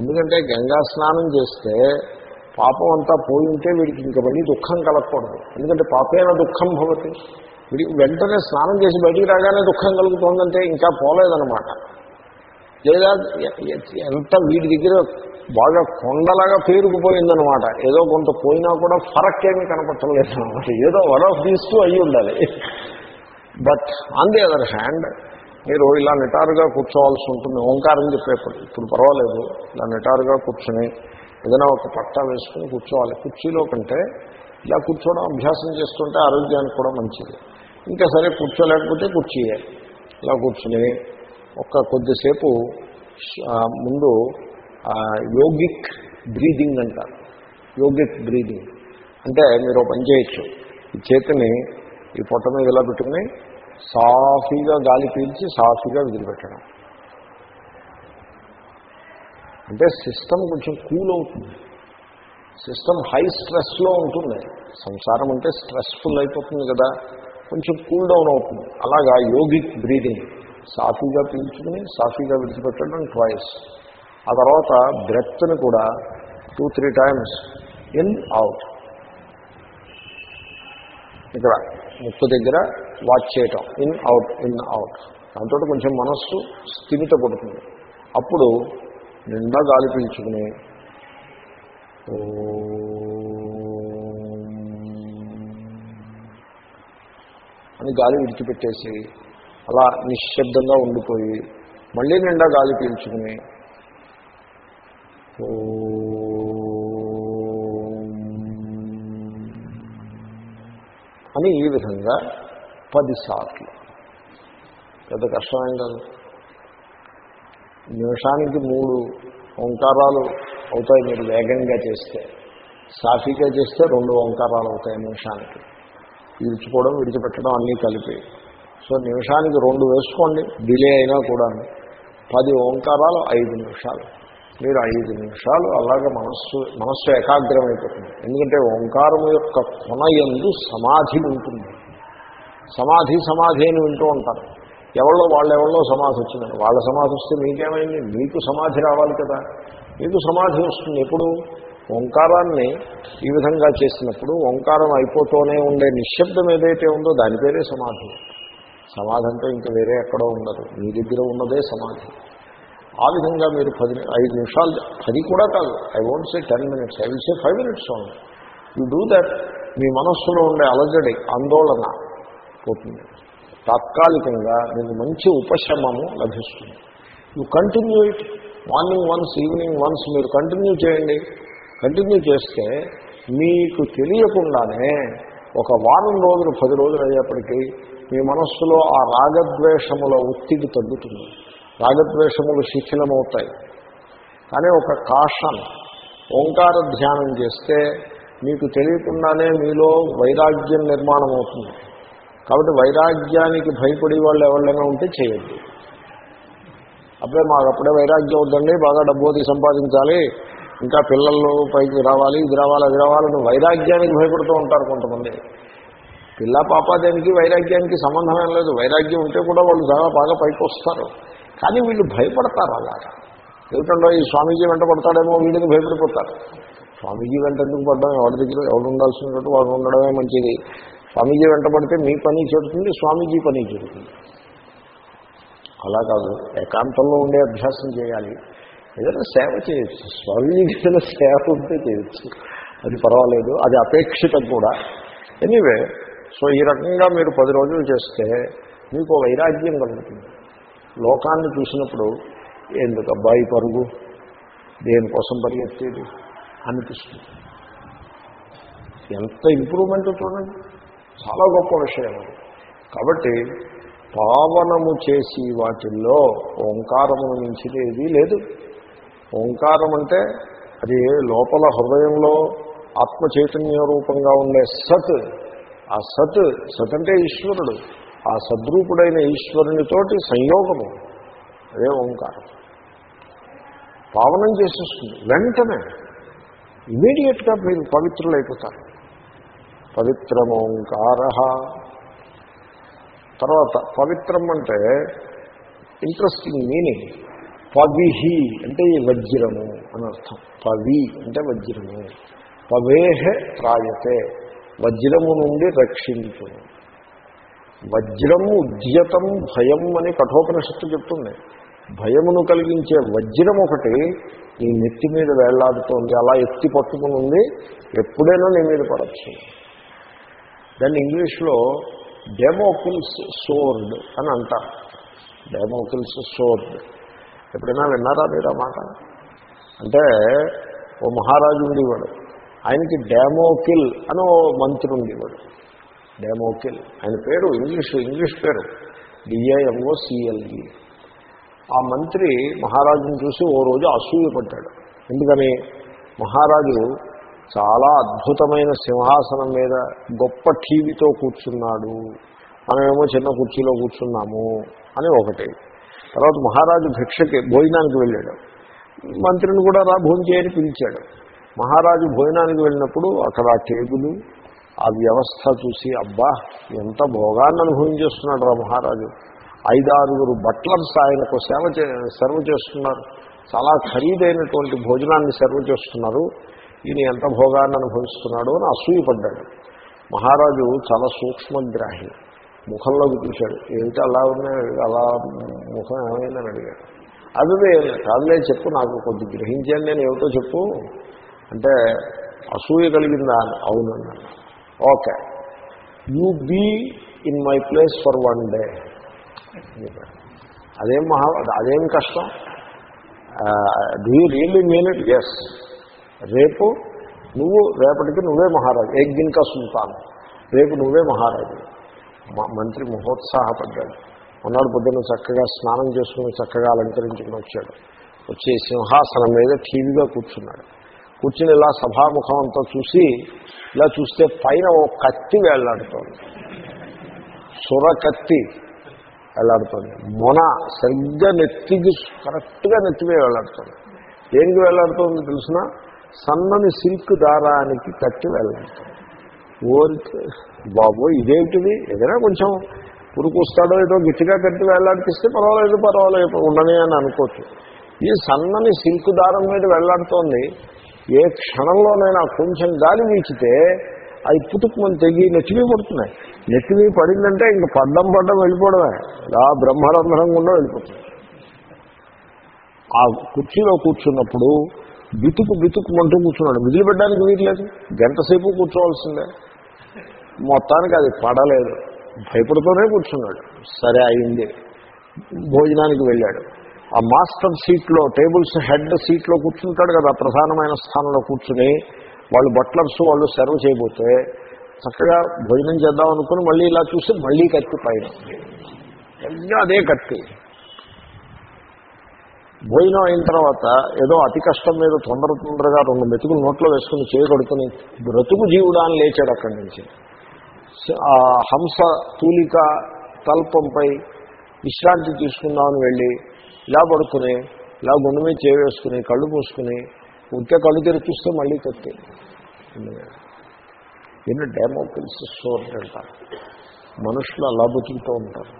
ఎందుకంటే గంగా స్నానం చేస్తే పాపం అంతా పోయి ఉంటే వీడికి ఇంక మళ్ళీ దుఃఖం కలగకూడదు. ఎందుకంటే పాపేన దుఃఖం భవతి. వీడికి వెంటనే స్నానం చేసి బయటికి రాగానే దుఃఖం కలుగుతోందంటే ఇంకా పోలేదనమాట లేదా ఎంత వీడి దగ్గర బాగా కొండలాగా పేరుకుపోయిందనమాట ఏదో కొంత పోయినా కూడా ఫరక్ ఏమీ కనపట్టలేదు అనమాట ఏదో వన్ ఆఫ్ దీస్ టూ అయ్యి ఉండాలి. But on the other hand మీరు ఇలా నిటారుగా కూర్చోవాల్సి ఉంటుంది. ఓంకారం చెప్పేప్పుడు. ఇప్పుడు పర్వాలేదు. ఇలా నిటారుగా కూర్చుని ఏదైనా ఒక పట్టా వేసుకుని కూర్చోవాలి. కుర్చీలో కంటే ఇలా కూర్చోవడం అభ్యాసం చేస్తుంటే ఆరోగ్యానికి కూడా మంచిది. ఇంకా సరే కూర్చోలేకపోతే కుర్చీయే. ఇలా కూర్చుని ఒక కొద్దిసేపు ముందు యోగిక్ బ్రీదింగ్ అంటారు. Yogic breathing. అంటే మీరు పని చేయొచ్చు. ఈ చేతిని ఈ పొట్ట మీద ఇలా పెట్టుకుని సాఫీగా గాలి పీల్చి సాఫీగా వదిలిపెట్టడం. అంటే సిస్టమ్ కొంచెం కూల్ అవుతుంది. సిస్టమ్ హై స్ట్రెస్లో ఉంటుంది. సంసారం అంటే స్ట్రెస్ఫుల్ అయిపోతుంది కదా. కొంచెం కూల్ డౌన్ అవుతుంది. అలాగా యోగిక్ బ్రీదింగ్. సాఫీగా పీల్చుకుని సాఫీగా విడిచిపెట్టడం ట్వైస్. ఆ తర్వాత బ్రెత్ని కూడా two three times in out. ఇక్కడ ముక్కు దగ్గర వాచ్ చేయటం. ఇన్ అవుట్ ఇన్ అవుట్ దాంతో కొంచెం మనస్సు స్థిమిత పడుతుంది. అప్పుడు నిండా గాలి పీల్చుకుని అని గాలి విడిచిపెట్టేసి అలా నిశ్శబ్దంగా ఉండిపోయి మళ్ళీ నిండా గాలి పీల్చుకుని అని ఈ విధంగా పదిసార్లు పెద్ద కష్టమేం కాదు నిమిషానికి మూడు ఓంకారాలు అవుతాయి మీరు వేగంగా చేస్తే. సాఫీగా చేస్తే రెండు ఓంకారాలు అవుతాయి నిమిషానికి. విడిచిపోవడం విడిచిపెట్టడం అన్నీ కలిపి. సో నిమిషానికి రెండు వేసుకోండి. డిలే అయినా కూడా పది ఓంకారాలు ఐదు నిమిషాలు. మీరు ఐదు నిమిషాలు అలాగే మనస్సు మనస్సు ఏకాగ్రమైపోతుంది. ఎందుకంటే ఓంకారం యొక్క కొన ఎందు సమాధి ఉంటుంది. సమాధి సమాధి అని వింటూ ఉంటారు. ఎవరో వాళ్ళెవరో సమాధి వచ్చిందని వాళ్ళ సమాధి వస్తే మీకేమైంది? మీకు సమాధి రావాలి కదా. మీకు సమాధి వస్తుంది. ఎప్పుడు? ఓంకారాన్ని ఈ విధంగా చేసినప్పుడు ఓంకారం అయిపోతూనే ఉండే నిశ్శబ్దం ఏదైతే ఉందో దాని పేరే సమాధి. సమాధి అంటే ఇంకా వేరే ఎక్కడో ఉండదు. మీ దగ్గర ఉన్నదే సమాధి. ఆ విధంగా మీరు పది ఐదు నిమిషాలు పది కూడా కాదు I won't say ten minutes I will say five minutes only you do that మీ మనస్సులో ఉండే అలజడి ఆందోళన పోతుంది. తాత్కాలికంగా మీకు మంచి ఉపశమము లభిస్తుంది. You continue it morning once evening once మీరు కంటిన్యూ చేయండి. కంటిన్యూ చేస్తే మీకు తెలియకుండానే ఒక వారం రోజులు పది రోజులు అయ్యేప్పటికీ మీ మనస్సులో ఆ రాగద్వేషముల ఒత్తిడి తగ్గుతుంది. రాగద్వేషములు శిథిలమవుతాయి. కానీ ఒక కాషన్ ఓంకార ధ్యానం చేస్తే మీకు తెలియకుండానే మీలో వైరాగ్యం నిర్మాణం అవుతుంది కాబట్టి వైరాగ్యానికి భయపడే వాళ్ళు ఎవరైనా ఉంటే చేయొద్దు అప్పుడే మాకు అప్పుడే వైరాగ్యం వద్దండి బాగా డబ్బు సంపాదించాలి ఇంకా పిల్లలు పైకి రావాలి ఇది రావాలి అది రావాలని వైరాగ్యానికి భయపడుతూ ఉంటారు కొంతమంది. పిల్ల పాపాదేనికి వైరాగ్యానికి సంబంధం లేదు. వైరాగ్యం ఉంటే కూడా వాళ్ళు చాలా బాగా పైకి వస్తారు. కానీ వీళ్ళు భయపడతారు అలాగా ఏమిటండో ఈ స్వామీజీ వెంట పడతాడేమో వీడిని భయపడిపోతారు. స్వామీజీ వెంట ఎందుకు పడ్డం? ఎవరి దగ్గర ఎవరు ఉండాల్సినట్టు వాడు ఉండడమే మంచిది. స్వామీజీ వెంట పడితే మీ పని చెడుతుంది స్వామీజీ పని చెడుతుంది అలా కాదు. ఏకాంతంలో ఉండే అభ్యాసం చేయాలి. ఏదైనా సేవ చేయొచ్చు. స్వామీజీకి ఏదైనా సేవ ఉంటే చేయొచ్చు. అది పర్వాలేదు. అది అపేక్షితం కూడా. ఎనీవే సో ఈ రకంగా మీరు పది రోజులు చేస్తే మీకు వైరాగ్యం కలుగుతుంది. లోకాన్ని చూసినప్పుడు ఎందుకు అబ్బాయి పరుగు? దేనికోసం పరిగెత్తేది? అనిపిస్తుంది. ఎంత ఇంప్రూవ్మెంట్ చూడండి. చాలా గొప్ప విషయం అది కాబట్టి పావనము చేసి వాటిల్లో ఓంకారమును మించిన ఏదీ లేదు. ఓంకారం అంటే అది లోపల హృదయంలో ఆత్మ చైతన్య రూపంగా ఉండే సత్. ఆ సత్ సత్ అంటే ఈశ్వరుడు. ఆ సద్రూపుడైన ఈశ్వరునితోటి సంయోగము. అదే ఓంకారం. పావనం చేసేస్తుంది. వెంటనే ఇమీడియట్గా మీరు పవిత్రులైపోతారు. పవిత్రమోంకార. తర్వాత పవిత్రం అంటే ఇంట్రెస్టింగ్ మీనింగ్ పవిహి అంటే ఈ వజ్రము అని అర్థం. పవి అంటే వజ్రము. పవేహే త్రాయతే. వజ్రము నుండి రక్షించును. వజ్రము ఉద్యతం భయం అని కఠోపనిషత్తు చెప్తుంది. భయమును కలిగించే వజ్రం ఒకటి నీ నెత్తి మీద వేళ్ళాడుతోంది అలా ఎత్తి పట్టుకుని ఉంది ఎప్పుడైనా నీ మీద పడచ్చు. దాన్ని ఇంగ్లీష్లో డెమోకిల్స్ సోర్డ్ అని అంటారు. Damocles sword. ఎప్పుడైనా విన్నారా మీరు ఆ మాట? అంటే ఓ మహారాజు ఉండేవాడు ఆయనకి డెమోకిల్ అని ఓ మంత్రి ఉండేవాడు డెమోకిల్ ఆయన పేరు ఇంగ్లీష్ ఇంగ్లీష్ పేరు. డిఐఎంఓ సిఎల్ఈ ఆ మంత్రి మహారాజుని చూసి ఓ రోజు అసూయపడ్డాడు ఎందుకని? మహారాజు చాలా అద్భుతమైన సింహాసనం మీద గొప్ప టీవీతో కూర్చున్నాడు. మనమేమో చిన్న కుర్చీలో కూర్చున్నాము అని ఒకటి. తర్వాత మహారాజు భిక్షకి భోజనానికి వెళ్ళాడు. మంత్రిని కూడా రా భోజనం చేయని పిలిచాడు. మహారాజు భోజనానికి వెళ్ళినప్పుడు అక్కడ టేబుల్ ఆ వ్యవస్థ చూసి అబ్బా ఎంత భోగాన్ని అనుభవించేస్తున్నాడు రా మహారాజు. ఐదారుగురు బట్లర్స్ ఆయనకు సేవ చే సర్వ్ చేస్తున్నారు. చాలా ఖరీదైనటువంటి భోజనాన్ని సర్వ్ చేస్తున్నారు. ఈయన ఎంత భోగాన్ని అనుభవిస్తున్నాడో అని అసూయపడ్డాడు. మహారాజు చాలా సూక్ష్మగ్రాహి. ముఖంలోకి చూశాడు. ఏమిటి అలా ఉన్నాయి? అలా ముఖం ఏమైందని అడిగాడు. అదే కాదులే చెప్పు నాకు కొద్ది గ్రహించాను నేను ఏమిటో చెప్పు. అంటే అసూయ కలిగిందా? అని okay. You be in my place for one day. అదేం మహా అదేం కష్టం? Do you really mean it? Yes రేపు నువ్వు రేపటికి నువ్వే మహారాజు. ఏగ్గిన్కా సుల్తాన్. రేపు నువ్వే మహారాజు. మంత్రి మహోత్సాహపడ్డాడు మొన్నటి పొద్దున్న చక్కగా స్నానం చేసుకుని చక్కగా అలంకరించుకుని వచ్చాడు. వచ్చి సింహాసనం మీద టీవీగా కూర్చున్నాడు. కూర్చుని ఇలా సభాముఖం అంతా చూసి ఇలా చూస్తే పైన ఓ కత్తి వేళ్ళాడుతోంది సుర కత్తి వేళ్ళాడుతోంది మొన సరిగ్గా నెత్తికి కరెక్ట్గా నెత్తిమే వేళ్ళాడుతోంది దేనికి వేళ్ళాడుతోంది తెలిసిన? సన్నని సిల్క్ దారానికి కట్టి వేళ్ళాడుతోంది ఓరికి బాబు ఇదేమిటిది? ఏదైనా కొంచెం పురుకొస్తాడో ఏదో గట్టిగా కట్టి వేళ్ళాడిపిస్తే పర్వాలేదు పర్వాలేదు ఉండని అని అనుకోవచ్చు. ఈ సన్నని సిల్క్ దారం మీద వెళ్ళాడుతోంది ఏ క్షణంలోనైనా కొంచెం గాలి వీచితే అవి పుట్టుకుమని తెగి నెట్టివి పడుతున్నాయి. నెట్టివి పడిందంటే ఇంక పడ్డం పడ్డం వెళ్ళిపోవడమే. ఇలా బ్రహ్మరంధ్రం గుండా వెళ్ళిపోతుంది. ఆ కుర్చీలో కూర్చున్నప్పుడు బితుకు బితుకుమంటూ కూర్చున్నాడు. మిగిలిపెట్టడానికి పెట్టడానికి గంటసేపు కూర్చోవాల్సిందే కూర్చోవలసిందే. మొత్తానికి అది పడలేదు. భయపడుతూనే కూర్చున్నాడు. సరే అయింది. భోజనానికి వెళ్ళాడు. ఆ మాస్టర్ సీట్లో టేబుల్స్ హెడ్ సీట్లో కూర్చుంటాడు కదా ప్రధానమైన స్థానంలో కూర్చుని వాళ్ళు బట్లర్స్ వాళ్ళు సర్వ్ చేయబోతే చక్కగా భోజనం చేద్దాం అనుకుని మళ్ళీ ఇలా చూసి మళ్ళీ కత్తి పైన. అదే కత్తి. భోజనం అయిన తర్వాత ఏదో అతి కష్టం మీద తొందర తొందరగా రెండు మెతుకులు నోట్లో వేసుకుని చేయగొడుకుని బ్రతుకు జీవుడా అని లేచాడు అక్కడి నుంచి. ఆ హంస తూలిక తల్పంపై విశ్రాంతి తీసుకుందామని వెళ్ళి ఇలా పడుకుని ఇలా గుండె మీద చేవేసుకుని కళ్ళు మూసుకుని ఉంటే కళ్ళు తెరిపిస్తే మళ్ళీ కత్తి దీన్ని డెమోకిల్స్ సోర్ట్ అంటారు. మనుషులు అలా బతుకుతూ ఉంటారు.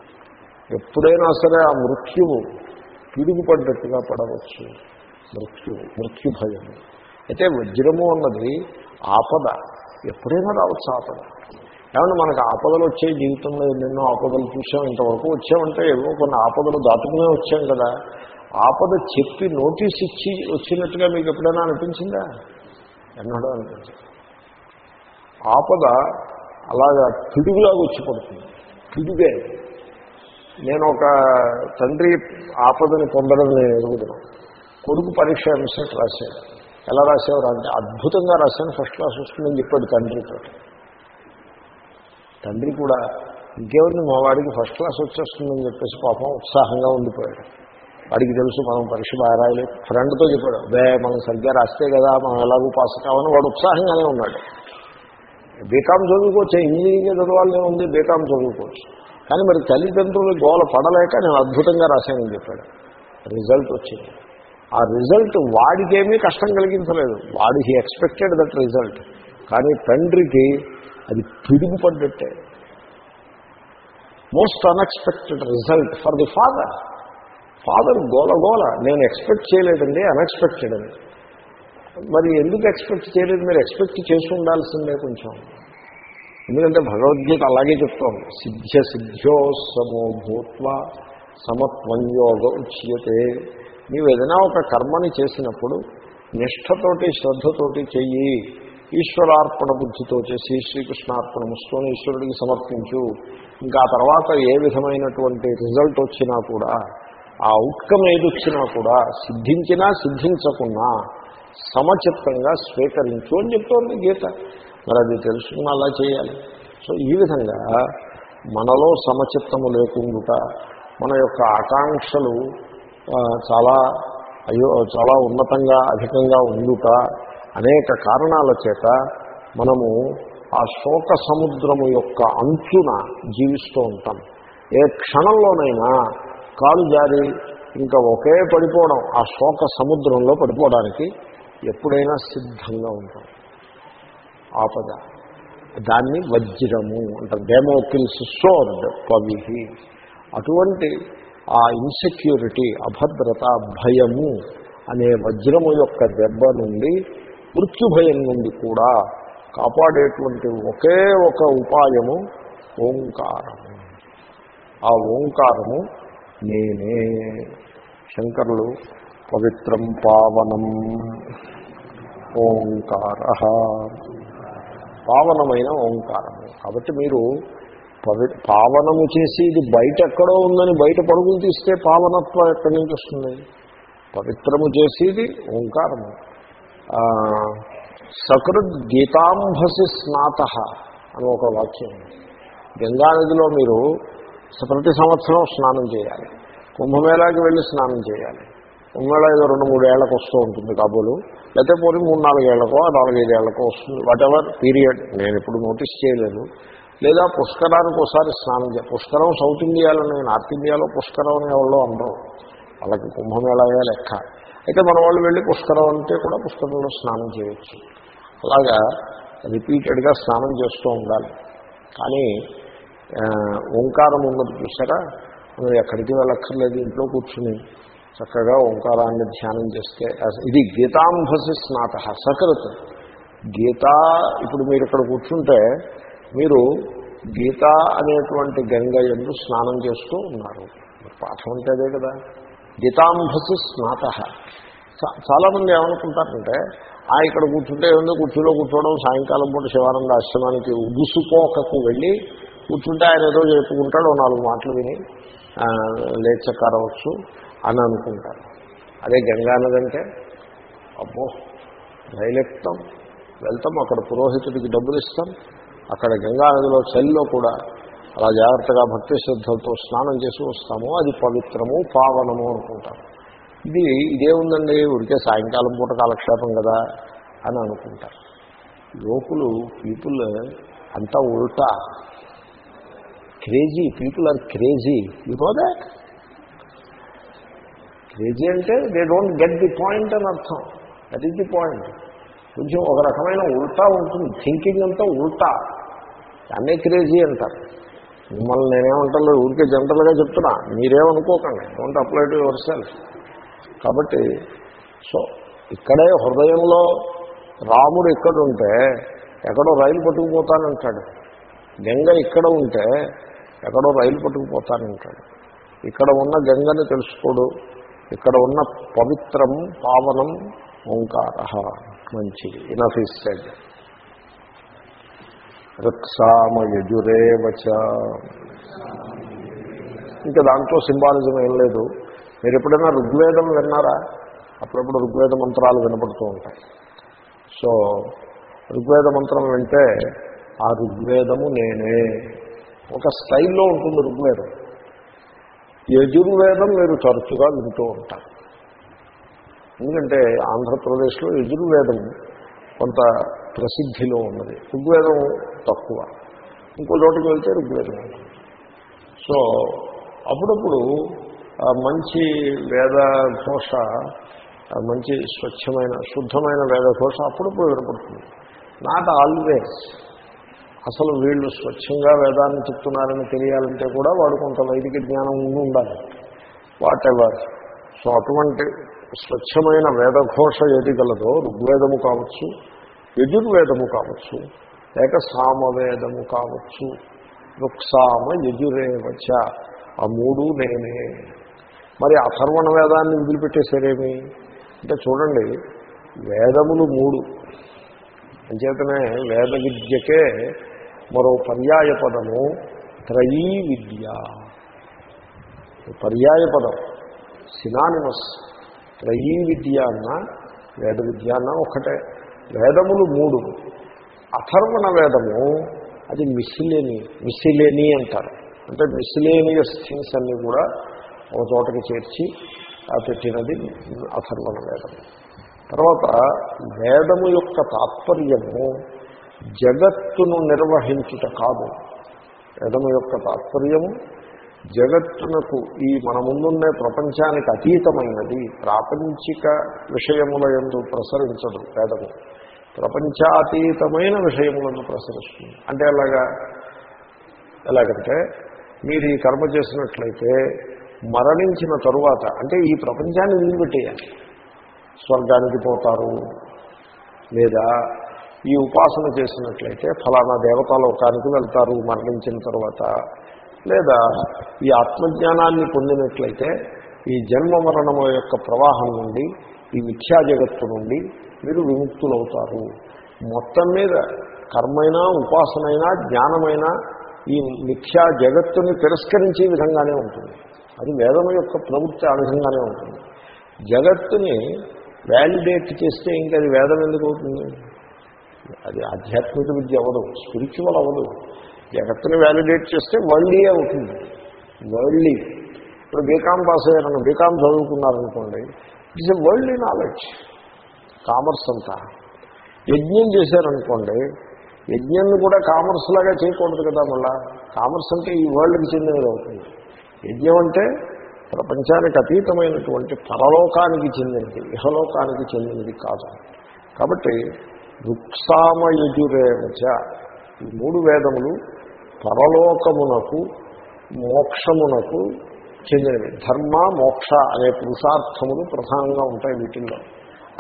ఎప్పుడైనా సరే ఆ మృత్యువు పిడుగుపడ్డట్టుగా పడవచ్చు. మృత్యువు మృత్యు భయం అయితే వజ్రము అన్నది ఆపద. ఎప్పుడైనా రావచ్చు ఆపద. ఏమంటే మనకు ఆపదలు వచ్చే జీవితంలో ఎన్నెన్నో ఆపదలు చూసాం ఇంతవరకు వచ్చామంటే ఏవో కొన్ని ఆపదలు దాటుకునే వచ్చాం కదా. ఆపద చెప్పి నోటీస్ ఇచ్చి వచ్చినట్టుగా మీకు ఎప్పుడైనా అనిపించిందా? ఎన్నడో అనిపించింది. ఆపద అలాగా పిడుగులాగా వచ్చి పడుతుంది. పిడుగే. నేను ఒక తండ్రి ఆపదని పొందడం నేను ఎదుగుతున్నాను కొడుకు పరీక్ష ఎంసెట్ రాశాడు. ఎలా రాసేవారు అంటే అద్భుతంగా రాశాను. ఫస్ట్ క్లాస్ వస్తుందని చెప్పాడు తండ్రితో. తండ్రి కూడా ఇంకేముంది మా వాడికి ఫస్ట్ క్లాస్ వచ్చేస్తుందని చెప్పేసి పాపం ఉత్సాహంగా ఉండిపోయాడు. వాడికి తెలుసు మనం పరీక్ష బాగా రాయలేదు ఫ్రెండ్తో చెప్పాడు బే మనం సరిగ్గా రాస్తే కదా మనం ఎలాగూ పాస్ కావాలని. వాడు ఉత్సాహంగానే ఉన్నాడు. బీకామ్ చదువుకోవచ్చు ఇంజనీరింగ్ చదవాలనే ఉంది బీకామ్ చదువుకోవచ్చు కానీ మరి తల్లిదండ్రులు గోల పడలేక నేను అద్భుతంగా రాశానని చెప్పాడు. రిజల్ట్ వచ్చింది. ఆ రిజల్ట్ వాడికేమీ కష్టం కలిగించలేదు. వాడు హీ ఎక్స్పెక్టెడ్ దట్ రిజల్ట్ కానీ తండ్రికి అది పిడుగుపడ్డట్టే most unexpected result for the father father గోల గోల నేను ఎక్స్పెక్ట్ చేయలేదండి అన్ఎక్స్పెక్టెడ్ అని. మరి ఎందుకు ఎక్స్పెక్ట్ చేయలేదు? మీరు ఎక్స్పెక్ట్ చేసి ఉండాల్సిందే కొంచెం. ఎందుకంటే భగవద్గీత అలాగే చెప్తాం సిద్ధ్య సిద్ధ్యో సమో భూత్వ సమత్వం యోగ ఉచ్యతే. నీవు ఏదైనా ఒక కర్మని చేసినప్పుడు నిష్ఠతోటి శ్రద్ధతోటి చెయ్యి. ఈశ్వరార్పణ బుద్ధితో చేసి శ్రీకృష్ణార్పణ శ్రీకృష్ణార్పణముస్తోని ఈశ్వరుడికి సమర్పించు. ఇంకా తర్వాత ఏ విధమైనటువంటి రిజల్ట్ వచ్చినా కూడా ఆ అవుట్కమ్ ఏది వచ్చినా కూడా సిద్ధించినా సిద్ధించకున్నా సమచిత్తంగా స్వీకరించు అని చెప్తోంది గీత. మరి అది తెలుసుకుని అలా చేయాలి. సో ఈ విధంగా మనలో సమచిత్తము లేకుండా మన యొక్క ఆకాంక్షలు చాలా అయ్యో చాలా ఉన్నతంగా అధికంగా ఉండుట అనేక కారణాల చేత మనము ఆ శోక సముద్రము యొక్క అంచున జీవిస్తూ ఉంటాం. ఏ క్షణంలోనైనా కాలు జారి ఇంకా ఒకే పడిపోవడం ఆ శోక సముద్రంలో పడిపోవడానికి ఎప్పుడైనా సిద్ధంగా ఉంటాం. ఆపద. దాన్ని వజ్రము అంటారు డెమోకిల్స్ సోర్డ్ పవిహి. అటువంటి ఆ ఇన్సెక్యూరిటీ అభద్రత భయము అనే వజ్రము యొక్క దెబ్బ నుండి మృత్యు భయం నుండి కూడా కాపాడేటువంటి ఒకే ఒక ఉపాయము ఓంకారము ఆ ఓంకారము నేనే. శంకరులు పవిత్రం పావనం. ఓంకార. పావనమైన ఓంకారము. కాబట్టి మీరు పవి పావనము చేసి ఇది బయట ఎక్కడో ఉందని బయట పరుగులు తీస్తే పావనత్వం ఎక్కడి నుంచి వస్తుంది? పవిత్రము చేసేది ఓంకారము. సకృద్ గీతాంభసి స్నాత అని ఒక వాక్యం. గంగానదిలో గంగా నదిలో మీరు ప్రతి సంవత్సరం స్నానం చేయాలి. కుంభమేళాకి వెళ్ళి స్నానం చేయాలి. కుంభమేళా ఏదో రెండు మూడు ఏళ్ళకు వస్తూ ఉంటుంది కాబోలు. లేకపోతే పోనీ మూడు నాలుగేళ్ళకో నాలుగైదేళ్ళకో వస్తుంది. వాటెవర్ పీరియడ్ నేను ఇప్పుడు నోటీస్ చేయలేదు. లేదా పుష్కరానికి ఒకసారి స్నానం చేయాలి పుష్కరం సౌత్ ఇండియాలోనే నార్త్ ఇండియాలో పుష్కరం అనే వాళ్ళు అందరూ. వాళ్ళకి కుంభమేళాయే లెక్క. అయితే మన వాళ్ళు వెళ్ళి పుష్కరం అంటే కూడా పుష్కరంలో స్నానం చేయొచ్చు. అలాగా రిపీటెడ్గా స్నానం చేస్తూ ఉండాలి. కానీ ఓంకారం ఉన్నది చూసారా? మనం ఎక్కడికి వెళ్ళక్కర్లేదు ఇంట్లో కూర్చుని చక్కగా ఓంకారాన్ని ధ్యానం చేస్తే ఇది గీతాంభసి స్నాత సకృత్. గీత ఇప్పుడు మీరు ఇక్కడ కూర్చుంటే మీరు గీత అనేటువంటి గంగ ఎందు స్నానం చేస్తూ ఉన్నారు. పాఠం అంటే అదే కదా. గీతాంభసి స్నాత. చాలామంది ఏమనుకుంటారంటే ఆ ఇక్కడ కూర్చుంటే ఏముంది? కుర్చీలో కూర్చోవడం సాయంకాలం పూట శివానంద ఆశ్రమానికి ఉగుసుకోకకు వెళ్ళి కూర్చుంటే ఆయన ఏదో చెప్పుకుంటాడు నాలుగు మాటలు విని లేచకారవచ్చు అని అనుకుంటారు. అదే గంగానదంటే అబ్బో రైలెక్తాం వెళ్తాం అక్కడ పురోహితుడికి డబ్బులు ఇస్తాం అక్కడ గంగానదిలో చలిలో కూడా అలా జాగ్రత్తగా భక్తి శ్రద్ధలతో స్నానం చేసి వస్తాము. అది పవిత్రము పావనము అనుకుంటాం ఇది ఇదేముందండి ఉడికే సాయంకాలం పూట కాలక్షేపం కదా అని అనుకుంటారు. లోకులు పీపుల్ అంతా ఉల్టా. Crazy people are crazy. You know that? Crazy అంటే they don't get the point అని అర్థం. దట్ ఈస్ ది పాయింట్ కొంచెం ఒక రకమైన ఉల్టా ఉంటుంది. థింకింగ్ అంతా ఉల్టా. దాన్నే క్రేజీ అంటారు. మిమ్మల్ని నేనేమంటాను ఊరికే జనరల్గా చెప్తున్నా. మీరేమనుకోకండి. Don't apply to yourself. కాబట్టి సో ఇక్కడే హృదయంలో రాముడు ఇక్కడ ఉంటే ఎక్కడో రైలు పట్టుకుపోతానంటాడు. గంగ ఇక్కడ ఉంటే ఎక్కడో రైలు పట్టుకుపోతానంటాడు. ఇక్కడ ఉన్న గంగని తెలుసుకోడు. ఇక్కడ ఉన్న పవిత్రం పావనం ఓంకార మంచిది. ఇనఫ్ ఇస్ సెడ్ రుక్సామయజురేవచ ఇంకా దాంట్లో సింబాలిజం ఏం లేదు. మీరు ఎప్పుడైనా ఋగ్వేదం విన్నారా? అప్పుడప్పుడు ఋగ్వేద మంత్రాలు వినపడుతూ ఉంటాయి. సో ఋగ్వేద మంత్రం వింటే ఆ ఋగ్వేదము నేనే. ఒక స్టైల్లో ఉంటుంది ఋగ్వేదం. యజుర్వేదం మీరు తరచుగా వింటూ ఉంటారు. ఎందుకంటే ఆంధ్రప్రదేశ్లో యజుర్వేదం కొంత ప్రసిద్ధిలో ఉన్నది. ఋగ్వేదం తక్కువ. ఇంకో చోటుకి వెళ్తే ఋగ్వేదం సో అప్పుడప్పుడు ఆ మంచి వేద ఘోష మంచి స్వచ్ఛమైన శుద్ధమైన వేద ఘోష అప్పుడప్పుడు వినపడుతుంది. నాట్ ఆల్వేస్ అసలు వీళ్ళు స్వచ్ఛంగా వేదాన్ని చెప్తున్నారని తెలియాలంటే కూడా వాడు కొంత వైదిక జ్ఞానం ఉండాలి. వాట్ ఎవర్ సో అటువంటి స్వచ్ఛమైన వేదఘోష ఏది గలదో ఋగ్వేదము కావచ్చు యజుర్వేదము కావచ్చు లేక సామవేదము కావచ్చు రుక్సామ యజురేవచ ఆ మూడు నేనే. మరి అథర్వణ వేదాన్ని వదిలిపెట్టేశారేమి? అంటే చూడండి వేదములు మూడు. అంచేతనే వేద విద్యకే మరో పర్యాయ పదము త్రయీ విద్య. పర్యాయ పదం సినానిమస్ త్రయీ విద్య అన్న వేద విద్య అన్న ఒకటే వేదములు మూడు. అథర్వణ వేదము అది మిస్సిలేని మిస్సిలేని అంటారు. అంటే మిస్సిలేనియస్ థింగ్స్ అన్నీ కూడా ఒక చోటకి చేర్చి పెట్టినది అథర్వణ వేదము. తర్వాత వేదము యొక్క తాత్పర్యము జగత్తును నిర్వహించుట కాదు. వేదము యొక్క తాత్పర్యము జగత్తునకు ఈ మన ముందున్నే ప్రపంచానికి అతీతమైనది ప్రాపంచిక విషయముల ఎందు ప్రసరించదు వేదము. ప్రపంచాతీతమైన విషయములను ప్రసరిస్తుంది. అంటే ఎలాగా ఎలాగంటే మీరు ఈ కర్మ చేసినట్లయితే మరణించిన తరువాత అంటే ఈ ప్రపంచాన్ని నిలబెట్టేయాలి స్వర్గానికి పోతారు లేదా ఈ ఉపాసన చేసినట్లయితే ఫలానా దేవతాలోకానికి వెళ్తారు మరణించిన తర్వాత. లేదా ఈ ఆత్మజ్ఞానాన్ని పొందినట్లయితే ఈ జన్మ మరణము యొక్క ప్రవాహం నుండి ఈ మిథ్యా జగత్తు నుండి మీరు విముక్తులవుతారు. మొత్తం మీద కర్మైనా ఉపాసనైనా జ్ఞానమైనా ఈ మిథ్యా జగత్తుని తిరస్కరించే విధంగానే ఉంటుంది. అది వేదం యొక్క ప్రవృత్తి ఆ విధంగానే ఉంటుంది. జగత్తుని వ్యాలిడేట్ చేస్తే ఇంకా అది వేదం ఎందుకు అవుతుంది? అది ఆధ్యాత్మిక విద్య అవ్వదు స్పిరిచువల్ అవ్వదు. జగత్తుని వ్యాలిడేట్ చేస్తే వరల్డీ అవుతుంది. వరల్డీ ఇప్పుడు బీకామ్ పాస్ అయ్యారని BCom చదువుకున్నారనుకోండి it's a worldly knowledge commerce అంతా. యజ్ఞం చేశారనుకోండి యజ్ఞాన్ని కూడా కామర్స్ లాగా చేయకూడదు కదా మళ్ళా. కామర్స్ అంటే ఈ వరల్డ్కి చెందినది అవుతుంది. యజ్ఞం అంటే ప్రపంచానికి అతీతమైనటువంటి పరలోకానికి చెందినది ఇహలోకానికి చెందినది కాదు. కాబట్టి రుక్సామయజురేవచ ఈ మూడు వేదములు పరలోకమునకు మోక్షమునకు చెందినవి. ధర్మ మోక్ష అనే పురుషార్థములు ప్రధానంగా ఉంటాయి వీటిల్లో.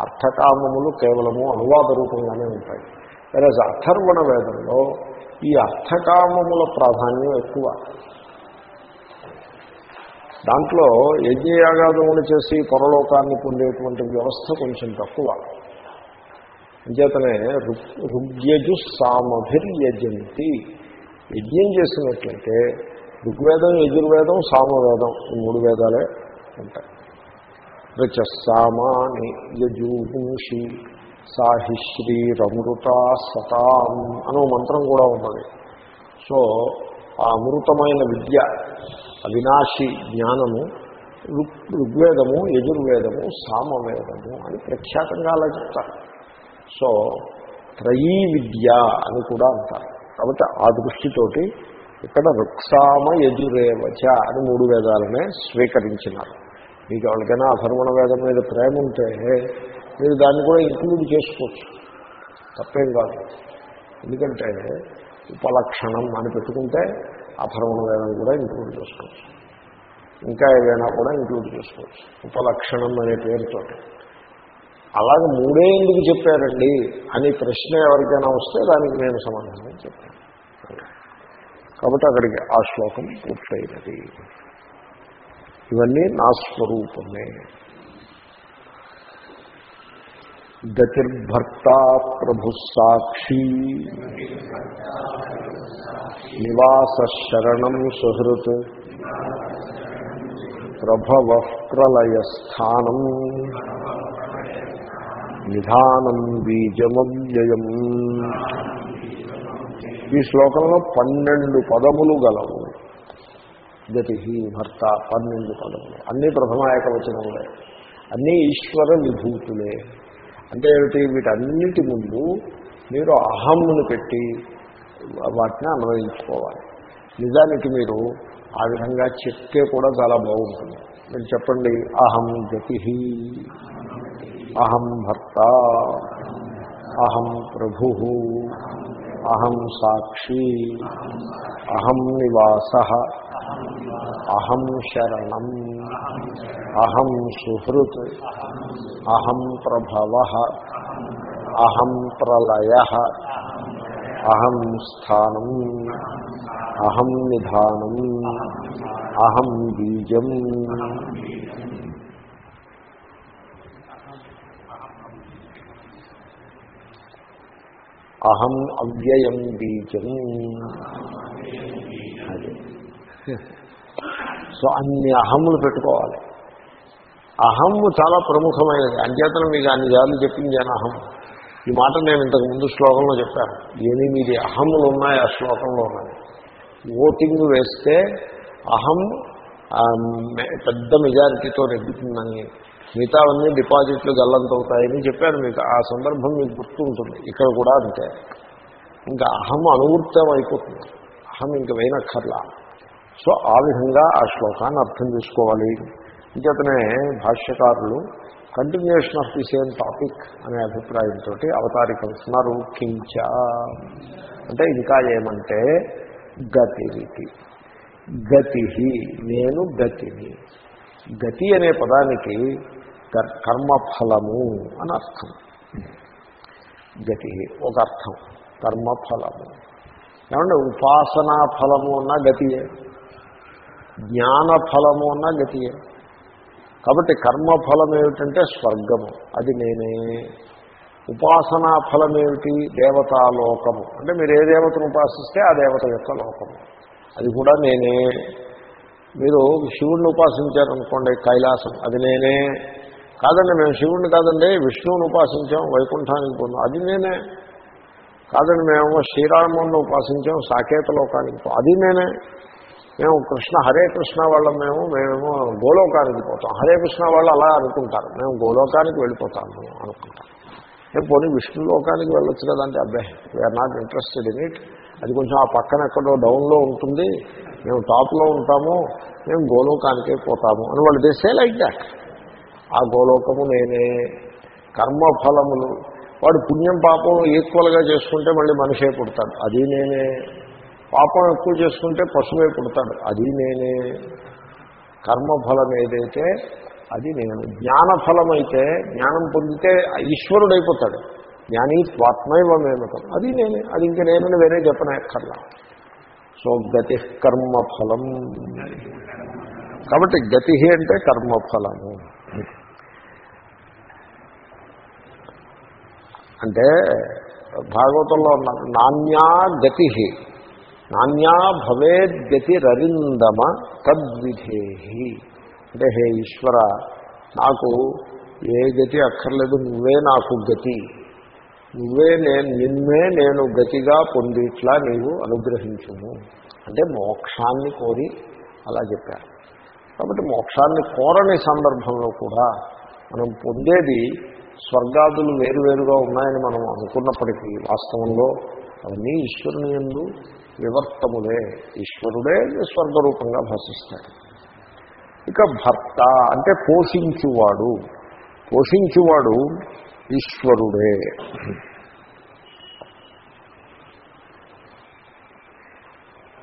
అర్థకామములు కేవలము అనువాద రూపంగానే ఉంటాయి. వేరే అథర్వణ వేదంలో ఈ అర్థకామముల ప్రాధాన్యం ఎక్కువ. దాంట్లో యజ్ఞయాగాదములు చేసి పొరలోకాన్ని పొందేటువంటి వ్యవస్థ కొంచెం తక్కువ. అంచేతనే రుగ్యజు సామభిర్యజంతి యజ్ఞం చేసినట్లయితే ఋగ్వేదం యజుర్వేదం సామవేదం ఈ మూడు వేదాలే ఉంటాయి. రచస్సామాని యజూపుంషి సాహిశ్రీరమృత సతాం అనో మంత్రం కూడా ఉన్నది. సో ఆ అమృతమైన విద్య అవినాశి జ్ఞానము ఋగ్వేదము యజుర్వేదము సామవేదము అని ప్రఖ్యాతంగా అలా చెప్తారు. సో త్రయీ విద్య అని కూడా అంటారు. కాబట్టి ఆ దృష్టితోటి ఇక్కడ రుక్సామ యజురేవచ అని మూడు వేదాలనే స్వీకరించినారు. మీకు ఎవరికైనా అధర్వణ వేదం మీద ప్రేమ ఉంటే మీరు దాన్ని కూడా ఇంక్లూడ్ చేసుకోవచ్చు. తప్పేం కాదు. ఎందుకంటే ఉపలక్షణం అని పెట్టుకుంటే అధర్వణ వేదం కూడా ఇంక్లూడ్ చేసుకోవచ్చు. ఇంకా ఏదైనా కూడా ఇంక్లూడ్ చేసుకోవచ్చు. ఉపలక్షణం అనే పేరుతోటి. అలాగే మూడే ఎందుకు చెప్పారండి అని ప్రశ్న ఎవరికైనా వస్తే దానికి నేను సమాధానం చెప్పాను. కాబట్టి అక్కడికి ఆ శ్లోకం పూర్తయినది. ఇవన్నీ నా స్వరూపమే. గతిర్భర్త ప్రభు సాక్షి నివాస శరణం సుహృత్. ప్రభవ ప్రళయస్థానం. నిధానం బీజమవ్యయం. ఈ శ్లోకంలో పన్నెండు పదములు గలవు. గతి భర్త పన్నెండు పదములు. అన్నీ ప్రథమ ఏకవచనములే అన్నీ ఈశ్వర విభూతులే. అంటే ఏమిటి? వీటన్నిటి ముందు మీరు అహమ్మును పెట్టి వాటిని అన్వయించుకోవాలి. నిజానికి మీరు ఆ విధంగా చెప్తే కూడా చాలా బాగుంటుంది. మీరు చెప్పండి అహం గతి అహం భర్త అహం ప్రభు అహం సాక్షి అహం నివాస అహం శరణం అహం సుహృత్ అహం ప్రభవ అహం ప్రళయ అహం స్థానం అహం నిధానం అహం బీజం అహం అవ్యయం బీజం. అది. సో అన్ని అహములు పెట్టుకోవాలి. అహం చాలా ప్రముఖమైనది. అంచేతనం మీకు అన్ని సార్లు చెప్పింది అని అహం. ఈ మాట నేను ఇంతకు ముందు శ్లోకంలో చెప్పాను. ఎనిమిది అహములు ఉన్నాయి ఆ శ్లోకంలో ఉన్నాయి. ఓటింగ్ వేస్తే అహం పెద్ద మెజారిటీతో నెగ్గుతుందని మిగతా అన్నీ డిపాజిట్లు గల్లంతవుతాయని చెప్పాను మీకు. ఆ సందర్భం మీకు గుర్తుంటుంది ఇక్కడ కూడా అంతే. ఇంకా అహం అనువృత్తం అయిపోతుంది. అహం ఇంక వేయనక్కర్లా సో ఆ విధంగా ఆ శ్లోకాన్ని అర్థం చేసుకోవాలి. ఇంకేతనే భాష్యకారులు continuation of the same topic అనే అభిప్రాయంతో అవతారికలుస్తున్నారు కించ. అంటే ఇంకా ఏమంటే గతిరికి గతి నేను గతిని. గతి అనే పదానికి కర్మఫలము అని అర్థం గతి ఒక అర్థం కర్మఫలము. ఏమంటే ఉపాసనా ఫలము అన్న గతియే. జ్ఞాన ఫలము అన్న గతియే. కాబట్టి కర్మఫలం ఏమిటంటే స్వర్గము. అది నేనే. ఉపాసనా ఫలం ఏమిటి దేవతాలోకము అంటే మీరు ఏ దేవతను ఉపాసిస్తే ఆ దేవత యొక్క లోకము. అది కూడా నేనే. మీరు శివుణ్ణి ఉపాసించారనుకోండి కైలాసం. అది నేనే. కాదండి మేము శివుణ్ణి కాదండి విష్ణువుని ఉపాసించాం వైకుంఠానికి పోను అది నేనే. కాదండి మేము శ్రీరాముని ఉపాసించాం సాకేత లోకానికి పో. అది నేనే. మేము కృష్ణ హరే కృష్ణ వాళ్ళం మేము మేమేమో గోలోకానికి పోతాం. హరే కృష్ణ వాళ్ళు అలా అనుకుంటారు. మేము గోలోకానికి వెళ్ళిపోతాము అనుకుంటాం. నేను పోనీ విష్ణు లోకానికి వెళ్ళొచ్చు కదంటే అబ్బాయి we are not interested in it అది కొంచెం ఆ పక్కన ఎక్కడో డౌన్లో ఉంటుంది. మేము టాప్లో ఉంటాము. మేము గోలోకానికే పోతాము అని వాళ్ళు దేశే లైక్ దాట్ ఆ గోలోకము నేనే. కర్మఫలములు. వాడు పుణ్యం పాపం ఈక్వల్గా చేసుకుంటే మళ్ళీ మనిషే పుడతాడు. అది నేనే. పాపం ఎక్కువ చేసుకుంటే పశువే పుడతాడు. అది నేనే. కర్మఫలం ఏదైతే అది నేను. జ్ఞానఫలం అయితే జ్ఞానం పొందితే ఈశ్వరుడైపోతాడు. జ్ఞాని స్వాత్మైవమేమతం అది నేనే. అది ఇంకా నేనని వేరే చెప్పనక్కర్లా. సో గతి కర్మఫలం. కాబట్టి గతి అంటే కర్మఫలము. అంటే భాగవతంలో ఉన్నారు నాణ్యా గతి నాణ్యా భవేద్ గతి రరిందమ తద్విధేహి. అంటే హే ఈశ్వర నాకు ఏ గతి అక్కర్లేదు నువ్వే నాకు గతి. నువ్వే నేను నిన్నే నేను గతిగా పొందిట్లా నీవు అనుగ్రహించుము. అంటే మోక్షాన్ని కోరి అలా చెప్పారు. కాబట్టి మోక్షాన్ని కోరని సందర్భంలో కూడా మనం పొందేది స్వర్గాదులు వేరువేరుగా ఉన్నాయని మనం అనుకున్నప్పటికీ వాస్తవంలో అవన్నీ ఈశ్వరుని ఎందు వివర్తములే. ఈశ్వరుడే స్వర్గరూపంగా భాషిస్తాడు. ఇక భర్త అంటే పోషించువాడు. పోషించువాడు ఈశ్వరుడే.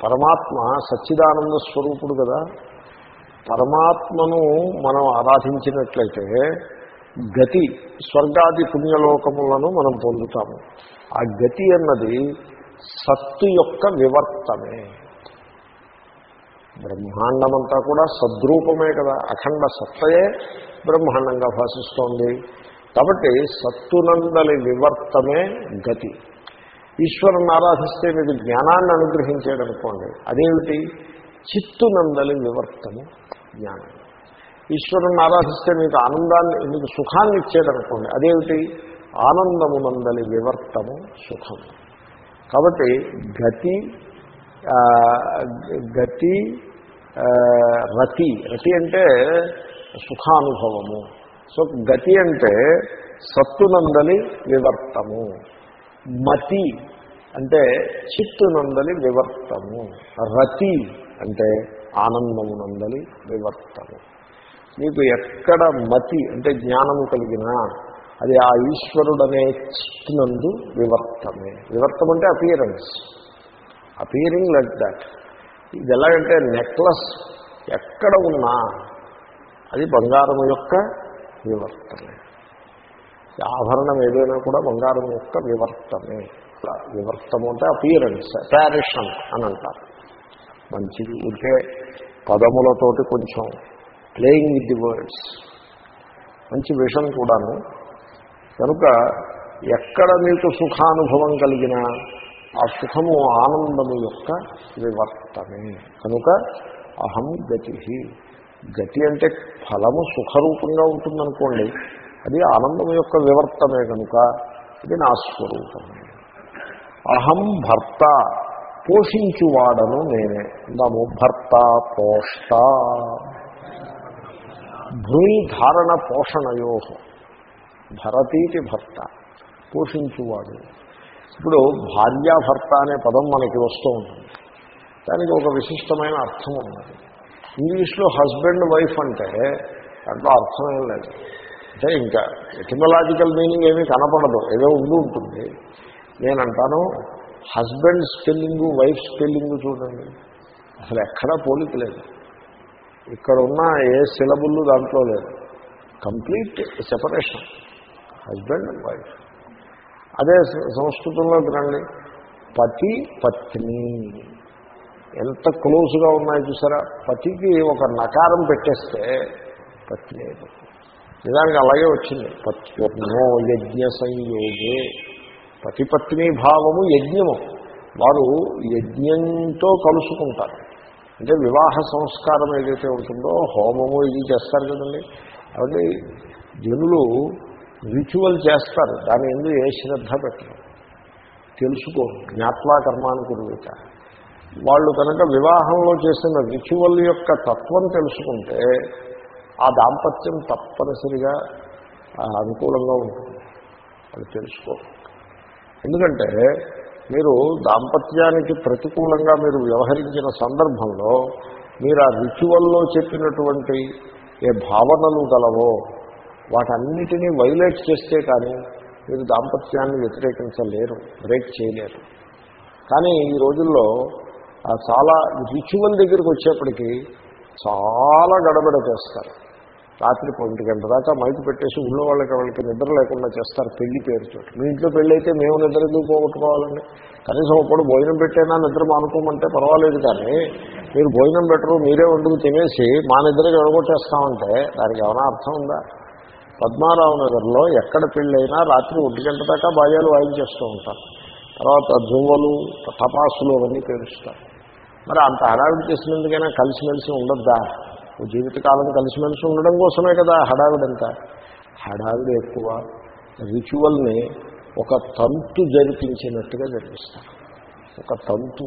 పరమాత్మ సచ్చిదానంద స్వరూపుడు కదా. పరమాత్మను మనం ఆరాధించినట్లయితే గతి స్వర్గాది పుణ్యలోకములను మనం పొందుతాము. ఆ గతి అన్నది సత్తు యొక్క వివర్తమే బ్రహ్మాండమంతా కూడా సద్రూపమే కదా అఖండ సత్తయే బ్రహ్మాండంగా భాషిస్తోంది. కాబట్టి సత్తునందలి వివర్తమే గతి. ఈశ్వరుని ఆరాధిస్తే మీకు జ్ఞానాన్ని అనుగ్రహించాడనుకోండి అదేమిటి? చిత్తునందలి వివర్తము జ్ఞానం. ఈశ్వరుని ఆరాధిస్తే మీకు ఆనందాన్ని మీకు సుఖాన్ని ఇచ్చేదనుకోండి. అనుకోండి అదేమిటి ఆనందమునందలి వివర్తము సుఖం కాబట్టి గతి గతి రతి రతి అంటే సుఖానుభవము. సో గతి అంటే సత్తునందలి వివర్తము. మతి అంటే చిత్తునందలి వివర్తము. రతి అంటే ఆనందమునందలి వివర్తము. మీకు ఎక్కడ మతి అంటే జ్ఞానము కలిగినా అది ఆ ఈశ్వరుడు అనే వివర్తమే. వివర్తం అంటే అపియరెన్స్ అపియరింగ్ లైక్ దాట్ ఇది ఎలాగంటే నెక్లెస్ ఎక్కడ ఉన్నా అది బంగారం యొక్క వివర్తమే. ఆభరణం ఏదైనా కూడా బంగారం యొక్క వివర్తమే. వివర్తము అంటే అపియరెన్స్ అపారిషన్ అని అంటారు. మంచిది ఉంటే పదములతోటి కొంచెం ప్లేయింగ్ విత్ ది వర్డ్స్ మంచి విషయం కూడాను. కనుక ఎక్కడ మీకు సుఖానుభవం కలిగినా ఆ సుఖము ఆనందము యొక్క వివర్తమే కనుక అహం గతి గతి అంటే ఫలము సుఖరూపంగా ఉంటుందనుకోండి అది ఆనందం యొక్క వివర్తమే కనుక ఇది నా స్వరూపమే. అహం భర్త పోషించువాడను నేనే. నము భర్త పోష్ట. భూమి ధారణ పోషణయో. భరతీతి భర్త. పోషించువాడు. ఇప్పుడు భార్యాభర్త అనే పదం మనకి వస్తూ ఉంటుంది. దానికి ఒక విశిష్టమైన అర్థం ఉన్నది. ఇంగ్లీష్లో హస్బెండ్ వైఫ్ అంటే దాంట్లో అర్థమేం లేదు. అంటే ఇంకా ఎటిమలాజికల్ మీనింగ్ ఏమీ కనపడదు. ఏదో ఉండి ఉంటుంది. నేనంటాను హస్బెండ్ స్పెల్లింగు వైఫ్ స్పెల్లింగు చూడండి. అసలు ఎక్కడా పోలిక లేదు. ఇక్కడ ఉన్న ఏ సిలబుల్లు దాంట్లో లేదు. Complete separation. Husband and wife. అదే సంస్కృతంలో రండి పతి పత్ని. ఎంత క్లోజ్గా ఉన్నాయో చూసారా? పతికి ఒక నకారం పెట్టేస్తే పత్ని నిజానికి అలాగే వచ్చింది. పత్నో యజ్ఞ సంయోగే. పతిపత్ని భావము యజ్ఞము. వారు యజ్ఞంతో కలుసుకుంటారు. అంటే వివాహ సంస్కారం ఏదైతే ఉంటుందో హోమము ఇది చేస్తారు కదండి. కాబట్టి జనులు రిచువల్ చేస్తారు. దాని ఎందుకు ఏ శ్రద్ధ పెట్టరు. తెలుసుకో జ్ఞాత్వా కర్మానుకురువిత వాళ్ళు కనుక వివాహంలో చేసిన రిచువల్ యొక్క తత్వం తెలుసుకుంటే ఆ దాంపత్యం తప్పనిసరిగా అనుకూలంగా ఉంటుంది. అది తెలుసుకో ఎందుకంటే మీరు దాంపత్యానికి ప్రతికూలంగా మీరు వ్యవహరించిన సందర్భంలో మీరు ఆ రిచువల్లో చెప్పినటువంటి ఏ భావనలు గలవో వాటన్నిటినీ వైలేట్ చేస్తే కానీ మీరు దాంపత్యాన్ని వ్యతిరేకించలేరు బ్రేక్ చేయలేరు. కానీ ఈ రోజుల్లో చాలా రిచువల్ దగ్గరికి వచ్చేప్పటికీ చాలా గడబడ చేస్తారు. రాత్రి ఒంటి గంట దాకా మైకు పెట్టేసి ఊళ్ళో వాళ్ళకి వాళ్ళకి నిద్ర లేకుండా చేస్తారు పెళ్ళి పేరుతో. మీ ఇంట్లో పెళ్ళి అయితే మేము నిద్ర ఎందుకు పోగొట్టుకోవాలండి? కనీసం ఒకప్పుడు భోజనం పెట్టైనా నిద్ర మానుకోమంటే పర్వాలేదు కానీ మీరు భోజనం పెట్టరు మీరే వండుకు తినేసి మా నిద్రకి ఎడగొట్టేస్తామంటే దానికి ఏమైనా అర్థం ఉందా? పద్మారావు నగర్లో ఎక్కడ పెళ్ళైనా రాత్రి ఒంటి గంట దాకా బాల్యాలు వాయించేస్తూ ఉంటారు. తర్వాత దువ్వలు తపాసులు అవన్నీ పేరుస్తారు. మరి అంత హడావిడి చేసినందుకైనా కలిసిమెలిసి ఉండొద్దా? జీవితకాలం కలిసిమెలిసి ఉండడం కోసమే కదా హడావిడంతా. హడావిడి ఎక్కువ. రిచువల్ని ఒక తంతు జరిపించినట్టుగా జరిపిస్తారు. ఒక తంతు.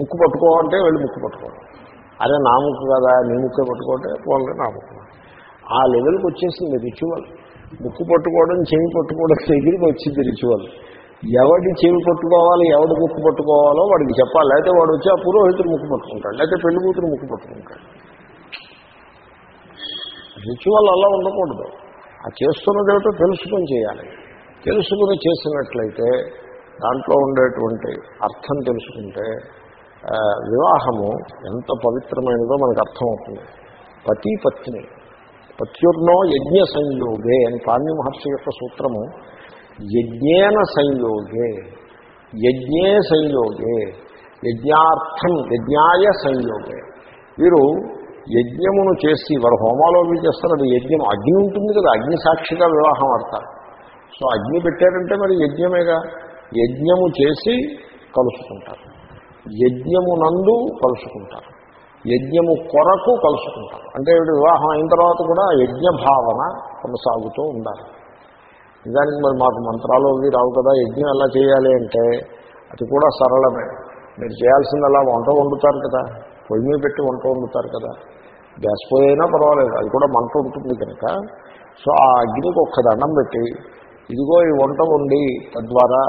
ముక్కు పట్టుకోవాలంటే వెళ్ళి ముక్కు పట్టుకోవడం. అదే నా ముక్కు కదా నీ ముక్కే పట్టుకోంటే పోలే నా ముక్కు. ఆ లెవెల్కి వచ్చేసింది రిచువల్. ముక్కు పట్టుకోవడం చెవి పట్టుకోవడం దగ్గరికి వచ్చింది రిచువల్. ఎవడి చెవి పట్టుకోవాలి ఎవడి ముక్కు పట్టుకోవాలో వాడికి చెప్పాలి. లేకపోతే వాడు వచ్చి ఆ పురోహితుడు ముక్కు పట్టుకుంటాడు. లేకపోతే పెళ్ళి కూతురు ముక్కు పట్టుకుంటాడు. రిచువల్ అలా ఉండకూడదు. ఆ చేస్తున్నదేమిటో తెలుసుకొని చేయాలి. తెలుసుకుని చేసినట్లయితే దాంట్లో ఉండేటువంటి అర్థం తెలుసుకుంటే వివాహము ఎంత పవిత్రమైనదో మనకు అర్థమవుతుంది. పతి పత్ని పత్యుర్నో యజ్ఞ సంయోగే అని పాణ్య మహర్షి యొక్క సూత్రము యజ్ఞేన సంయోగే యజ్ఞే సంయోగే యజ్ఞార్థం యజ్ఞాయ సంయోగే. వీరు యజ్ఞమును చేసి వారు హోమాలో అవి చేస్తారు అది యజ్ఞం అగ్ని ఉంటుంది కదా అగ్ని సాక్షిగా వివాహం ఆడతారు. సో అగ్ని పెట్టారంటే మరి యజ్ఞమేగా? యజ్ఞము చేసి కలుసుకుంటారు. యజ్ఞమునందు కలుసుకుంటారు. యజ్ఞము కొరకు కలుసుకుంటారు. అంటే వివాహం అయిన తర్వాత కూడా యజ్ఞ భావన కొనసాగుతూ ఉండాలి. నిజానికి మరి మాకు మంత్రాలు అవి రావు కదా యజ్ఞం ఎలా చేయాలి అంటే అది కూడా సరళమే. మీరు చేయాల్సింది అలా వంట వండుతారు కదా పొయ్యి మీద పెట్టి వంట వండుతారు కదా. గ్యాస్ పొయ్యి అయినా పర్వాలేదు అది కూడా మంట ఉంటుంది కనుక. సో ఆ అగ్నికి ఒక్క దండం పెట్టి ఇదిగో ఈ వంట వండి తద్వారా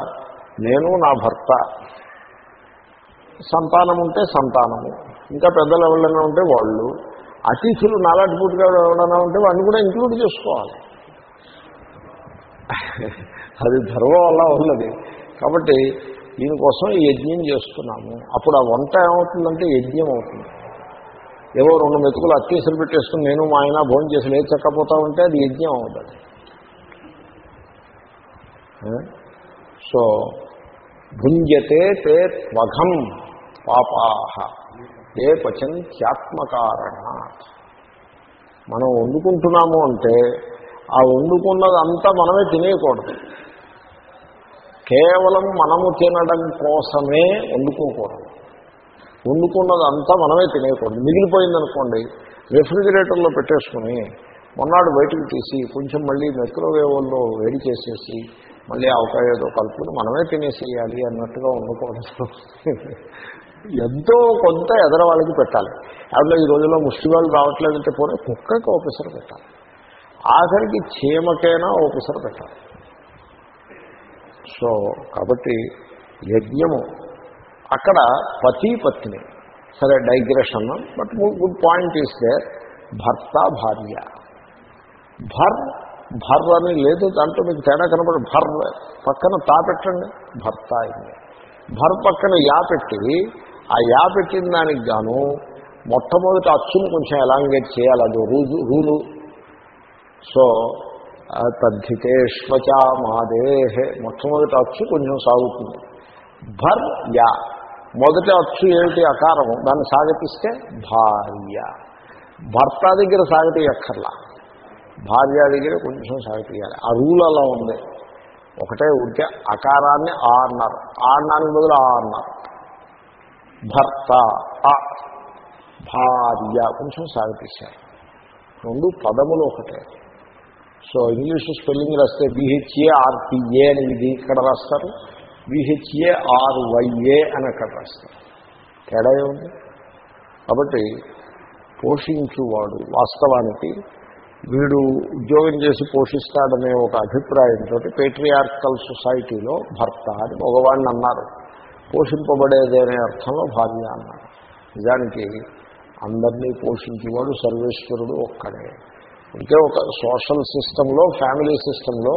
నేను నా భర్త. సంతానం ఉంటే సంతానము ఇంకా పెద్దలు ఎవరైనా ఉంటే వాళ్ళు. అతిథులు నాలాంటి పూటగా ఎవరైనా ఉంటే వాడిని కూడా ఇంక్లూడ్ చేసుకోవాలి. అది ధర్మం వల్ల ఉన్నది. కాబట్టి దీనికోసం ఈ యజ్ఞం చేస్తున్నాము. అప్పుడు ఆ వంట ఏమవుతుందంటే యజ్ఞం అవుతుంది. ఏవో రెండు మెతుకులు అత్యసలు పెట్టేసుకుని నేను మా ఆయన భోజనం చేసి లేదు చక్కపోతా ఉంటే అది యజ్ఞం అవుతుంది. సో భుంజతే తే త్వఘం పాపాహ. ఏ పచంత్యాత్మకారణాత్ మనం వండుకుంటున్నాము అంటే ఆ వండుకున్నదంతా మనమే తినేయకూడదు. కేవలం మనము తినడం కోసమే వండుకోకూడదు. వండుకున్నదంతా మనమే తినేయకూడదు. మిగిలిపోయిందనుకోండి రెఫ్రిజిరేటర్లో పెట్టేసుకుని మొన్నాడు బయటకు తీసి కొంచెం మళ్ళీ మైక్రోవేవ్లో వేడి చేసేసి మళ్ళీ అవకాయ కలుపుకుని మనమే తినేసేయాలి అన్నట్టుగా వండుకోవడం. ఎంతో కొంత ఎదర వాళ్ళకి పెట్టాలి. అందులో ఈ రోజుల్లో ముష్టివాళ్ళు రావట్లేదంటే పోనీ కుక్కకి ఓపెసర్ పెట్టాలి. ఆఖరికి చీమకైనా ఓపెసర్ పెట్టాలి. సో కాబట్టి యజ్ఞము అక్కడ పతి పత్ని. సరే డైగ్రెషన్ బట్ గుడ్ పాయింట్ ఇస్తే భర్త భార్య. భర్ భర్ అని లేదు దాంట్లో మీకు తేడా కనపడి భర్ పక్కన తా పెట్టండి. భర్త అయింది. భర్ పక్కన యా పెట్టి ఆ యా పెట్టిన దానికి గాను మొట్టమొదటి అచ్చును కొంచెం ఎలాంగేట్ చేయాలి. అది రూలు రూలు. సో తద్ధితేష్వచా మాదేహే మొట్టమొదటి అచ్చు కొంచెం సాగుతుంది. భర్ యా. మొదటి అచ్చు ఏమిటి అకారము? దాన్ని సాగతిస్తే భార్య. భర్త దగ్గర సాగతి ఎక్కర్లా భార్య దగ్గర కొంచెం సాగతీయాలి. ఆ రూల్ అలా ఉంది. ఒకటే ఉంటే అకారాన్ని ఆ అన్నారు. ఆ అన్నానికి బదులు ఆ అన్నారు. భర్త ఆ భార్య కొంచెం సాగతీశారు. రెండు పదములు ఒకటే. సో ఇంగ్లీష్ స్పెల్లింగ్ రాస్తే బిహెచ్ఏ ఆర్పిఏ అని ఇది ఇక్కడ రాస్తారు. విహెచ్ఏఆర్వైఏ అని అక్కడ రాస్తారు తేడా ఏముంది? కాబట్టి పోషించువాడు వాస్తవానికి వీడు ఉద్యోగం చేసి పోషిస్తాడనే ఒక అభిప్రాయంతో పేట్రియార్కల్ సొసైటీలో భర్త అని మగవాడిని అన్నారు. పోషింపబడేది అనే అర్థంలో భార్య అన్నారు. నిజానికి అందరినీ పోషించేవాడు సర్వేశ్వరుడు ఒక్కడే. ఇంకే ఒక సోషల్ సిస్టంలో ఫ్యామిలీ సిస్టంలో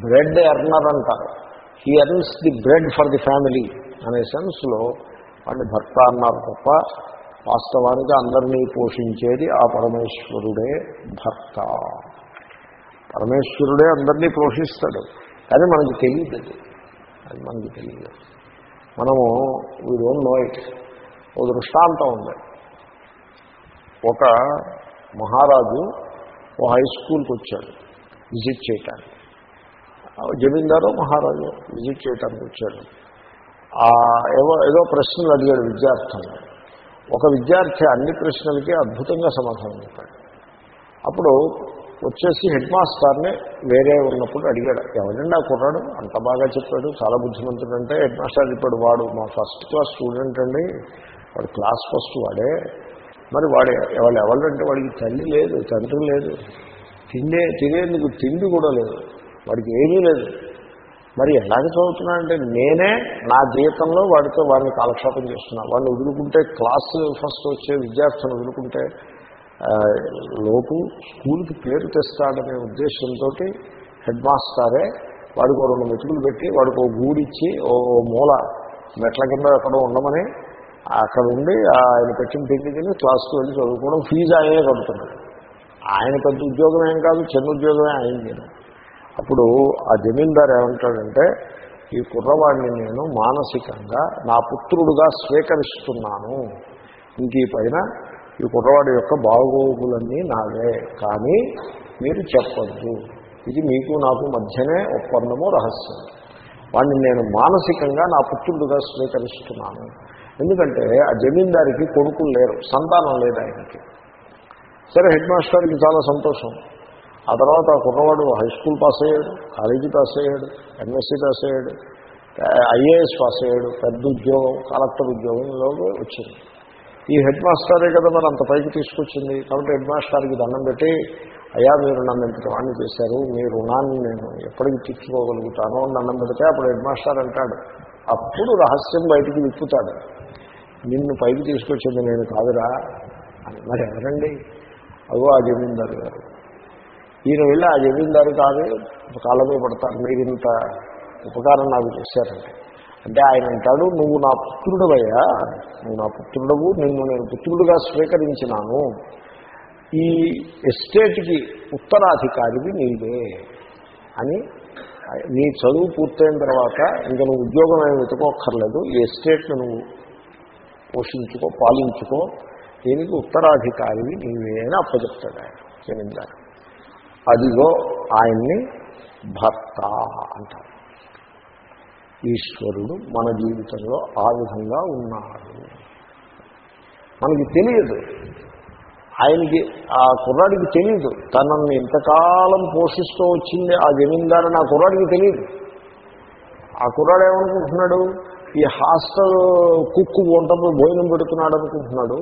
బ్రెడ్ ఎర్నర్ అంటారు. He earns the bread for the family అనే సెన్స్లో వాడిని భర్త అన్నారు తప్ప వాస్తవానికి అందరినీ పోషించేది ఆ పరమేశ్వరుడే భర్త. పరమేశ్వరుడే అందరినీ పోషిస్తాడు. కానీ మనకి తెలియదు అది. అది మనకి తెలియదు మనము వీ డోంట్ నో ఇట్ ఓ దృష్టాంతం ఉంది. ఒక మహారాజు ఓ హై స్కూల్కి వచ్చాడు. విజిట్ చేయటానికి. జమీందారు మహారాజు విజిట్ చేయటానికి వచ్చాడు. ఏవో ఏదో ప్రశ్నలు అడిగాడు విద్యార్థులు. ఒక విద్యార్థి అన్ని ప్రశ్నలకి అద్భుతంగా సమాధానం చెప్పాడు. అప్పుడు వచ్చేసి హెడ్ మాస్టర్ని వేరే ఉన్నప్పుడు అడిగాడు ఎవరండి ఆ కుర్రాడు? అంత బాగా చెప్పాడు చాలా బుద్ధిమంతుడు అంటే. హెడ్ మాస్టర్ చెప్పాడు వాడు మా ఫస్ట్ క్లాస్ స్టూడెంట్ అండి వాడు క్లాస్ ఫస్ట్ వాడే. మరి వాడే ఎవరు ఎవరంటే వాడికి తల్లి లేదు తండ్రి లేదు. తిండే తినేందుకు తిండి కూడా లేదు. వాడికి ఏమీ లేదు. మరి ఎలాగ చదువుతున్నానంటే నేనే నా జీవితంలో వాడితో వాడిని కాలక్షేపం చేస్తున్నా. వాళ్ళు వదులుకుంటే క్లాస్ ఫస్ట్ వచ్చే విద్యార్థులను వదులుకుంటే లోపు స్కూల్కి పేరు తెస్తాడనే ఉద్దేశంతో హెడ్ మాస్టారే వాడికి రెండు మెతుకులు పెట్టి వాడికి ఓ గూడిచ్చి ఓ మూల మెట్ల కింద ఎక్కడో ఉండమని అక్కడ ఉండి ఆయన పెట్టిన తిండి తిని క్లాస్కి వెళ్ళి చదువుకోవడం ఫీజు ఆయనే కడుతున్నాడు. ఆయన పెద్ద ఉద్యోగం ఏం కాదు చిన్న ఉద్యోగమే ఆయన అప్పుడు ఆ జమీందారు ఏమంటాడంటే ఈ కుర్రవాడిని నేను మానసికంగా నా పుత్రుడుగా స్వీకరిస్తున్నాను. ఇంక ఈ పైన ఈ కుర్రవాడి యొక్క బాగోగులన్నీ నావే. కానీ మీరు చెప్పద్దు. ఇది మీకు నాకు మధ్యనే ఒప్పందము రహస్యం. వాడిని నేను మానసికంగా నా పుత్రుడుగా స్వీకరిస్తున్నాను. ఎందుకంటే ఆ జమీందారికి కొడుకులు లేరు. సంతానం లేదు ఆయనకి. సరే హెడ్ మాస్టర్కి చాలా సంతోషం. ఆ తర్వాత ఆ కుర్రవాడు హై స్కూల్ పాస్ అయ్యాడు కాలేజీ పాస్ అయ్యాడు ఎంఎస్సీ పాస్ అయ్యాడు ఐఏఎస్ పాస్ అయ్యాడు పెద్ద ఉద్యోగం కలెక్టర్ ఉద్యోగంలో వచ్చింది. ఈ హెడ్ మాస్టరే కదా మరి అంత పైకి తీసుకొచ్చింది. కాబట్టి హెడ్ మాస్టర్కి దండం పెట్టి అయ్యా మీరు నన్ను ఇంత వాణ్ణి చేశారు మీ రుణాన్ని నేను ఎప్పటికి తీర్చుకోగలుగుతానో దండం పెడితే అప్పుడు హెడ్ మాస్టర్ అంటాడు. అప్పుడు రహస్యం బయటికి విప్పుతాడు. నిన్ను పైకి తీసుకొచ్చింది నేను కాదురా అని. మరి ఎవరండి? అగో ఆ జమీందారు గారు. ఈయన వెళ్ళి ఆ జమీందారు కాదు కాళ్ళమే పడతారు. మీరు ఇంత ఉపకారం నాకు చేశారంటే అంటే ఆయన అంటాడు నువ్వు నా పుత్రుడవయ్యా నువ్వు నా పుత్రుడవు నిన్ను నేను పుత్రుడుగా స్వీకరించినాను. ఈ ఎస్టేట్కి ఉత్తరాధికారివి నీవే అని నీ చదువు పూర్తయిన తర్వాత ఇంకా నువ్వు ఉద్యోగం ఏమి వెతుకోక్కర్లేదు ఈ ఎస్టేట్ను నువ్వు పోషించుకో పాలించుకో దీనికి ఉత్తరాధికారివి నీవే అని అప్పచెప్తాడు ఆయన. జమీందారు. అదిగో ఆయన్ని భర్త అంటారు. ఈశ్వరుడు మన జీవితంలో ఆ విధంగా ఉన్నాడు. మనకి తెలియదు. ఆయనకి ఆ కుర్రాడికి తెలియదు. తనని ఇంతకాలం పోషిస్తూ వచ్చింది ఆ జమీందారని ఆ కుర్రాడికి తెలియదు. ఆ కుర్రాడు ఏమనుకుంటున్నాడు? ఈ హాస్టల్ కుక్కు వంటప్పుడు భోజనం పెడుతున్నాడు అనుకుంటున్నాడు.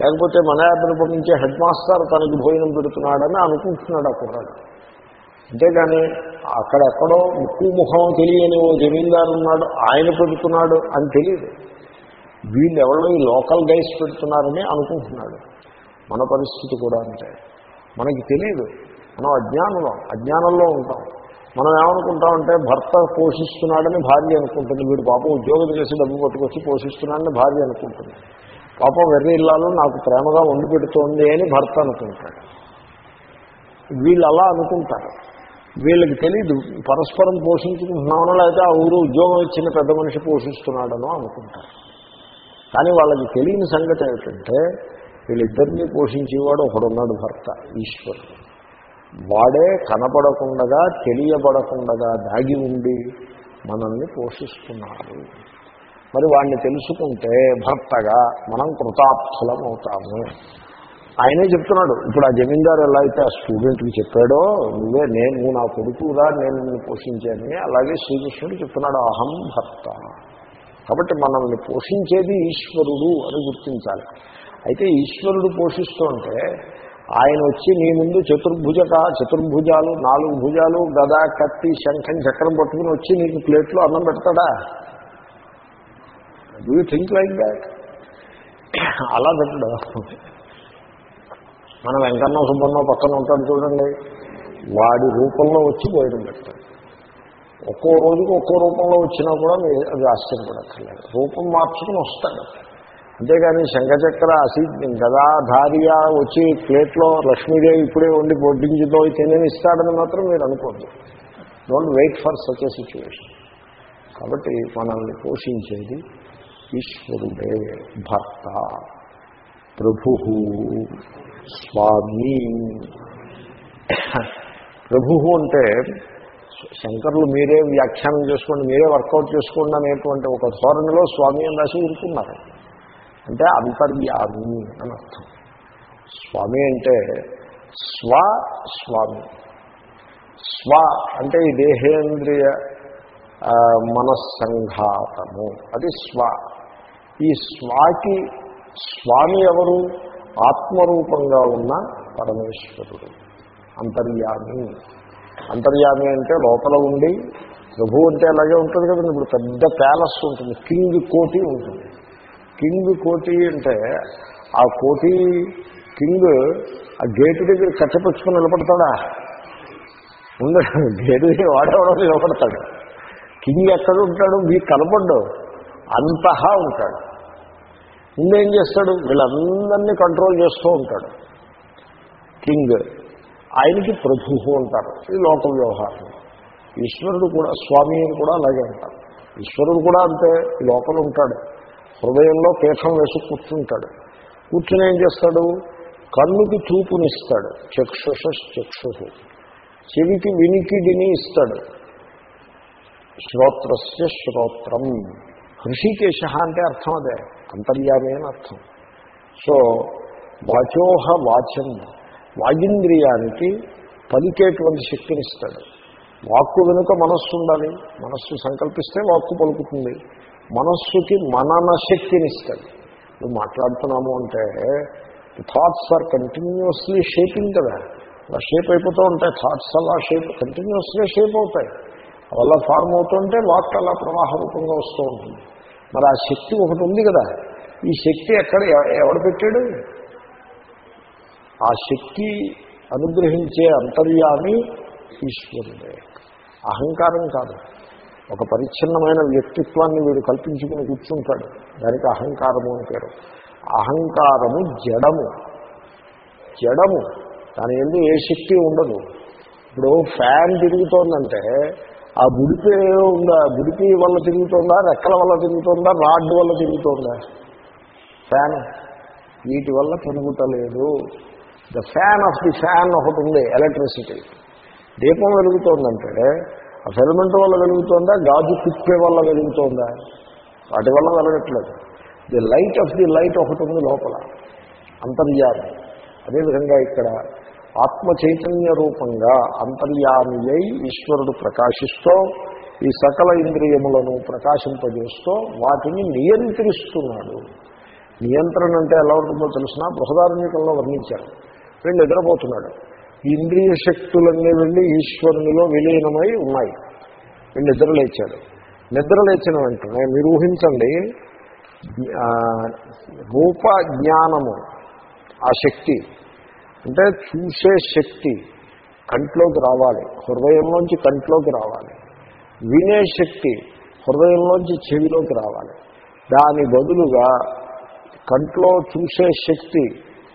లేకపోతే మన యాత్రపటి పంపించే హెడ్ మాస్టర్ తనకి భోజనం పెడుతున్నాడని అనుకుంటున్నాడు ఆ కుర్రాడు. అంతేగాని అక్కడెక్కడో ముక్కు ముఖం తెలియని ఓ జమీందారు ఉన్నాడు ఆయన పెడుతున్నాడు అని తెలియదు. వీళ్ళు ఎవరో ఈ లోకల్ గైస్ పెడుతున్నారని అనుకుంటున్నాడు. మన పరిస్థితి కూడా అంతే. మనకి తెలియదు. మనం అజ్ఞానంలో అజ్ఞానంలో ఉంటాం. మనం ఏమనుకుంటామంటే భర్త పోషిస్తున్నాడని భార్య అనుకుంటుంది వీడు పాపం ఉద్యోగం చేసి డబ్బు పట్టుకొచ్చి పోషిస్తున్నాడని భార్య అనుకుంటుంది. పాపం వెర్రి ఇల్లాలు నాకు ప్రేమగా వండి పెడుతోంది అని భర్త అనుకుంటాడు. వీళ్ళు అలా అనుకుంటారు. వీళ్ళకి తెలీదు పరస్పరం పోషించుకుంటున్నామనో లేకపోతే ఆ ఊరు ఉద్యోగం ఇచ్చిన పెద్ద మనిషి పోషిస్తున్నాడనో అనుకుంటారు. కానీ వాళ్ళకి తెలియని సంగతి ఏమిటంటే వీళ్ళిద్దరినీ పోషించేవాడు ఒకడున్నాడు భర్త ఈశ్వరుడు. వాడే కనపడకుండగా తెలియబడకుండగా దాగి ఉండి మనల్ని పోషిస్తున్నాడు. మరి వాడిని తెలుసుకుంటే భర్తగా మనం కృతార్థులం అవుతాము. ఆయనే చెప్తున్నాడు ఇప్పుడు ఆ జమీందారు ఎలా అయితే ఆ స్టూడెంట్కి చెప్పాడో నువ్వే నేను నువ్వు నా కొడుకురా నేను నిన్ను పోషించానని అలాగే శ్రీకృష్ణుడు చెప్తున్నాడు అహం భర్త. కాబట్టి మనల్ని పోషించేది ఈశ్వరుడు అని గుర్తించాలి. అయితే ఈశ్వరుడు పోషిస్తూ ఉంటే ఆయన వచ్చి నీ ముందు చతుర్భుజక చతుర్భుజాలు నాలుగు భుజాలు గద కత్తి శంఖం చక్రం పట్టుకుని వచ్చి నీకు ప్లేట్లో అన్నం పెడతాడా? Do you think like that అలా పెట్టడు. మన వెంకన్న సుబ్బన్న పక్కన ఉంటాడు చూడండి. వాడి రూపంలో వచ్చి పోయడం పెడతాడు ఒక్కో రోజుకి ఒక్కో రూపంలో వచ్చినా కూడా మీరు అది ఆశ్చర్యపడక్కర్లేదు. రూపం మార్చుకుని వస్తాడు. అంతేగాని శంఖచక్ర అసి గదాధారియా వచ్చి ప్లేట్లో లక్ష్మీదేవి ఇప్పుడే ఉండి పొడ్డించుతో తినని ఇస్తాడని మాత్రం మీరు అనుకోండి don't wait for such a situation కాబట్టి మనల్ని పోషించేది ఈశ్వరుడే భర్త. ప్రభు స్వామి. ప్రభు అంటే శంకర్లు మీరే వ్యాఖ్యానం చేసుకోండి మీరే వర్కౌట్ చేసుకోండి అనేటువంటి ఒక ధోరణిలో స్వామి అని రాసి ఊరుకున్నారు. అంటే అంతర్యామి అని అర్థం. స్వామి అంటే స్వ స్వామి. స్వ అంటే ఈ దేహేంద్రియ మనస్సంఘాతము. అది స్వ. ఈ స్వాకి స్వామి ఎవరు? ఆత్మరూపంగా ఉన్న పరమేశ్వరుడు. అంతర్యామి. అంతర్యామి అంటే లోపల ఉండి ప్రభు అంటే అలాగే ఉంటుంది కదండి. ఇప్పుడు పెద్ద ప్యాలెస్ ఉంటుంది. కింగ్ కోటి ఉంటుంది. కింగ్ కోటి అంటే ఆ కోటి కింగ్ ఆ గేటు దగ్గర కట్టపరుచుకొని నిలబడతాడా? ఉండడు గేటు దగ్గర వాడేవాడో నిలబడతాడు. కింగ్ ఎక్కడ ఉంటాడు? మీకు కనపడ్డు అంతహా ఉంటాడు. ముందేం చేస్తాడు? వీళ్ళందరినీ కంట్రోల్ చేస్తూ ఉంటాడు. కింగ్ ఆయనకి ప్రభువు అంటారు. ఈ లోక వ్యవహారం. ఈశ్వరుడు కూడా స్వామి అని కూడా అలాగే అంటారు. ఈశ్వరుడు కూడా అంతే లోపల ఉంటాడు. హృదయంలో పీఠం వేసి కూర్చుంటాడు. కూర్చుని ఏం చేస్తాడు? కన్నుకి చూపునిస్తాడు. చక్షుష చక్షుషు చెవికి వినికిడిని ఇస్తాడు. శ్రోత్రస్య శ్రోత్రం. హృషికేశ అంటే అర్థం అదే. అంతర్యామి అని అర్థం. సో వాచోహ వాచం వాగింద్రియానికి పలికేటువంటి శక్తినిస్తాడు. వాక్కు వెనుక మనస్సు ఉండాలి మనస్సు సంకల్పిస్తే వాక్కు పలుకుతుంది. మనస్సుకి మనన శక్తినిస్తాడు. నువ్వు మాట్లాడుతున్నాము అంటే థాట్స్ ఆర్ కంటిన్యూస్లీ షేపింగ్ కదా. అలా షేప్ అయిపోతూ ఉంటాయి. థాట్స్ అలా షేప్ కంటిన్యూస్గా షేప్ అవుతాయి. అలా ఫార్మ్ అవుతుంటే వాక్ అలా ప్రవాహ రూపంగా వస్తూ ఉంటుంది. మరి ఆ శక్తి ఒకటి ఉంది కదా. ఈ శక్తి ఎక్కడ ఎవడు పెట్టాడు? ఆ శక్తి అనుగ్రహించే అంతర్యామి ఈశ్వరుడే. అహంకారం కాదు. ఒక పరిచ్ఛిన్నమైన వ్యక్తిత్వాన్ని వీడు కల్పించుకుని కూర్చుంటాడు. దానికి అహంకారము అని పేరు. అహంకారము జడము. జడము. దాని ఎందుకు ఏ శక్తి ఉండదు. ఇప్పుడు ఫ్యాన్ తిరుగుతోందంటే ఆ బుడిపి ఉందా బుడిపి వల్ల తిరుగుతుందా? రెక్కల వల్ల తిరుగుతుందా? రాడ్ వల్ల తిరుగుతుందా? ఫ్యాన్. వీటి వల్ల తిరుగుతలేదు the fan of the fan ఒకటి ఉంది ఎలక్ట్రిసిటీ. దీపం వెలుగుతోందంటే ఆ ఫిలమెంట్ వల్ల వెలుగుతోందా? గాజు తిప్పే వల్ల వెలుగుతోందా? వాటి వల్ల వెలగట్లేదు. The light of the light ఒకటి ఉంది లోపల అంతర్యామి అదేవిధంగా ఇక్కడ ఆత్మ చైతన్య రూపంగా అంతర్యామి అయి ఈశ్వరుడు ప్రకాశిస్తూ ఈ సకల ఇంద్రియములను ప్రకాశింపజేస్తూ వాటిని నియంత్రిస్తున్నాడు. నియంత్రణ అంటే ఎలా ఉంటుందో తెలిసిన బృహదార్మికంలో వర్ణించారు. వీళ్ళు నిద్రపోతున్నాడు. ఇంద్రియ శక్తులన్నీ వెళ్ళి ఈశ్వరునిలో విలీనమై ఉన్నాయి. వీళ్ళు నిద్ర నిద్రలేచిన నిద్ర లేచిన వెంటనే మీరు ఊహించండి రూప జ్ఞానము ఆ శక్తి అంటే చూసే శక్తి కంట్లోకి రావాలి. హృదయంలోంచి కంట్లోకి రావాలి. వినే శక్తి హృదయంలోంచి చెవిలోకి రావాలి. దాని బదులుగా కంట్లో చూసే శక్తి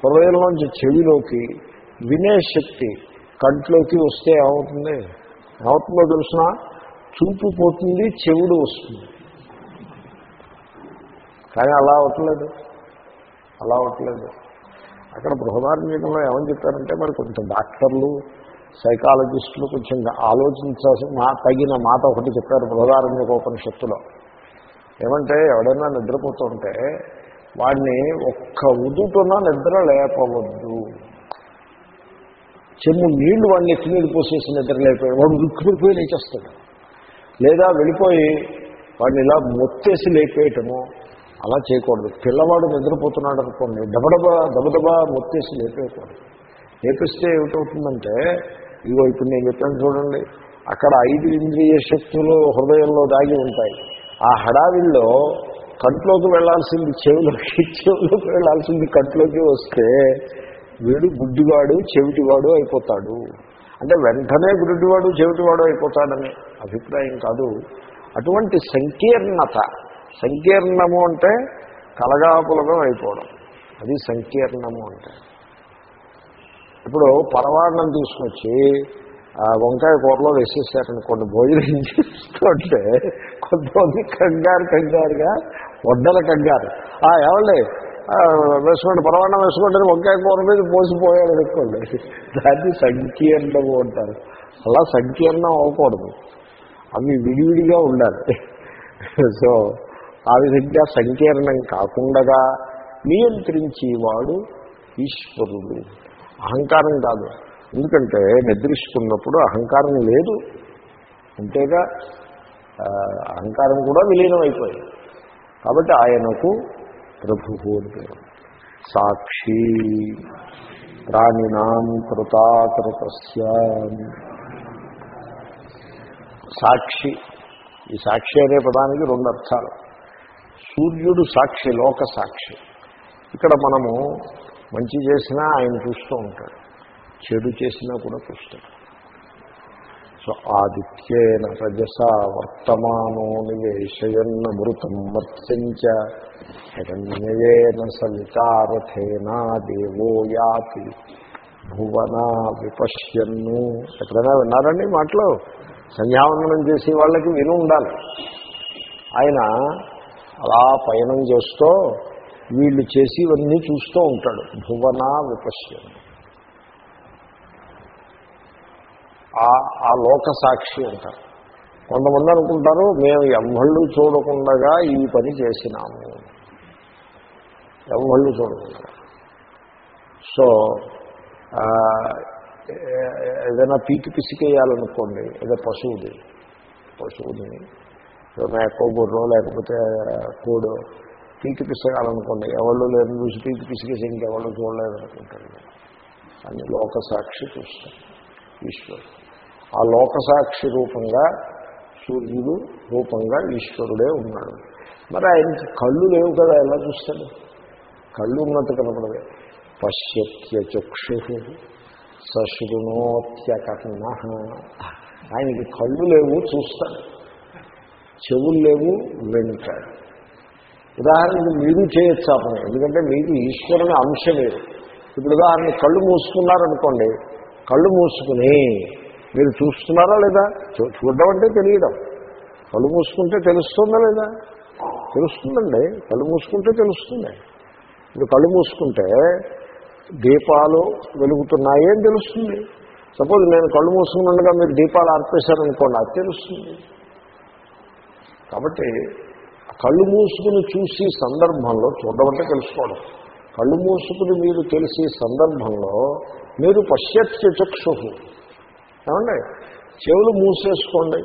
హృదయంలోంచి చెవిలోకి వినే శక్తి కంట్లోకి వస్తే ఏమవుతుంది? ఏమవుతుందో తెలిసిన చూపు పోతుంది చెవుడు వస్తుంది. కానీ అలా అవట్లేదు అలా అవట్లేదు అక్కడ బృహదార్మికంలో ఏమని చెప్పారంటే మరి కొంచెం డాక్టర్లు సైకాలజిస్టులు కొంచెం ఆలోచించాల్సి మా తగిన మాట ఒకటి చెప్పారు బృహదార్మిక ఉపనిషత్తులో. ఏమంటే ఎవడైనా నిద్రపోతుంటే వాడిని ఒక్క ఉదుటున నిద్ర లేపవద్దు. చెమ్ము నీళ్ళు వాడిని ఎక్కి నీళ్ళు పోసేసి నిద్ర లేపాడు వాడు ఉక్కుడిపోయి లేచేస్తాడు. లేదా వెళ్ళిపోయి వాడిని ఇలా మొత్తేసి లేపేయటము అలా చేయకూడదు. పిల్లవాడు నిద్రపోతున్నాడు అనుకోండి దబదబా దబదబా మొత్తేసి లేపేయకూడదు. లేపిస్తే ఏమిటవుతుందంటే ఇగో ఇప్పుడు నేను చెప్పాను చూడండి అక్కడ ఐదు ఇంద్రియ శక్తులు హృదయంలో దాగి ఉంటాయి. ఆ హడావిల్లో కంట్లోకి వెళ్ళాల్సింది చెవిలోకి చెవిలోకి వెళ్ళాల్సింది కంట్లోకి వస్తే వీడు గుడ్డివాడు చెవిటివాడు అయిపోతాడు. అంటే వెంటనే గుడ్డివాడు చెవిటివాడు అయిపోతాడని అభిప్రాయం కాదు. అటువంటి సంకీర్ణత సంకీర్ణము అంటే కలగాపులగం అయిపోవడం. అది సంకీర్ణము అంటే. ఇప్పుడు పరవాడనం తీసుకొచ్చి ఆ వంకాయ కూరలో వేసేసారనుకోండి భోజనం చేస్తుంటే కొంతమంది కంగారు కంగారుగా వడ్డల కంగారు. ఏమండి? వేసుకోండి పరవాన్నం వేసుకోండి వంకాయ కూర మీద పోసిపోయాడు అనుకోండి. దాన్ని సంకీర్ణము అంటారు. అలా సంకీర్ణం అవ్వకూడదు. అవి విడివిడిగా ఉండాలి. సో ఆ విధంగా సంకీర్ణం కాకుండా నియంత్రించేవాడు ఈశ్వరుడు. అహంకారం కాదు. ఎందుకంటే నిద్రిస్తున్నప్పుడు అహంకారం లేదు. అంతేగా అహంకారం కూడా విలీనం అయిపోయింది కాబట్టి ఆయనకు ప్రభువు అని పేరు. సాక్షి. ప్రాణినాం కృతాకృతస్య. సాక్షి. ఈ సాక్షి అనే పదానికి రెండు అర్థాలు. సూర్యుడు సాక్షి లోక సాక్షి. ఇక్కడ మనము మంచి చేసినా ఆయన చూస్తూ ఉంటాడు. చెడు చేసినా కూడా చూస్తాడు. సో ఆదిత్యేన రజసా వర్తమానో నివేశయన్న మృతం మర్త్యంచ హిరణ్యయేన సవితారథేనా దేవో యాతి భువన విపశ్యన్ను. ఎక్కడైనా విన్నారండి మాటలు? సంధ్యావందనం చేసే వాళ్ళకి విని ఉండాలి. ఆయన అలా పయనం చేస్తూ వీళ్ళు చేసేవన్నీ చూస్తూ ఉంటాడు. భువన విపశ్యం. ఆ- ఆ లోక సాక్షి అంటారు. కొంతమంది అనుకుంటారు మేము ఎవ్వళ్ళు చూడకుండా ఈ పని చేసినాము. ఎవ్వళ్ళు చూడకుండా. సో ఏదైనా పీకి పిసికేయాలనుకోండి ఏదో పశువుది పశువుని మేకో గుర్రో లేకపోతే కోడో పీకి పిసగాలనుకోండి. ఎవరు లేరు చూసి పీకి ఇంకెవరు చూడలేదు చూడలేదనుకుంటాడు అని లోక సాక్షి చూస్తాం ఈశ్వరుడు. ఆ లోకసాక్షి రూపంగా సూర్యుడు రూపంగా ఈశ్వరుడే ఉన్నాడు. మరి ఆయనకి కళ్ళు లేవు కదా ఎలా చూస్తాడు? కళ్ళు ఉన్నట్టు కనపడదు. పశ్యత్య చక్షు సశృణోత్యకర్ణ ఆయనకి కళ్ళు లేవు చూస్తాడు. చెవులు లేవు వింటాడు ఉదాహరణకి మీరు చేయొచ్చు ఆ పని ఎందుకంటే మీకు ఈశ్వరుని అంశ లేదు. ఇప్పుడు ఉదాహరణ కళ్ళు మూసుకున్నారనుకోండి కళ్ళు మూసుకుని మీరు చూస్తున్నారా లేదా? చూ- చూడడం అంటే తెలియడం. కళ్ళు మూసుకుంటే తెలుస్తుందా లేదా? తెలుస్తుందండి. కళ్ళు మూసుకుంటే తెలుస్తుంది. ఇప్పుడు కళ్ళు మూసుకుంటే దీపాలు వెలుగుతున్నాయి అని తెలుస్తుంది. సపోజ్ నేను కళ్ళు మూసుకుని ఉండగా మీరు దీపాలు ఆర్పేశారనుకోండి అది తెలుస్తుంది. కాబట్టి కళ్ళు మూసుకుని చూసి సందర్భంలో చూడడం తెలుసుకోవడం. కళ్ళు మూసుకుని మీరు తెలిసే సందర్భంలో మీరు పశ్యత్య చక్షు ఏమండి? చెవులు మూసేసుకోండి.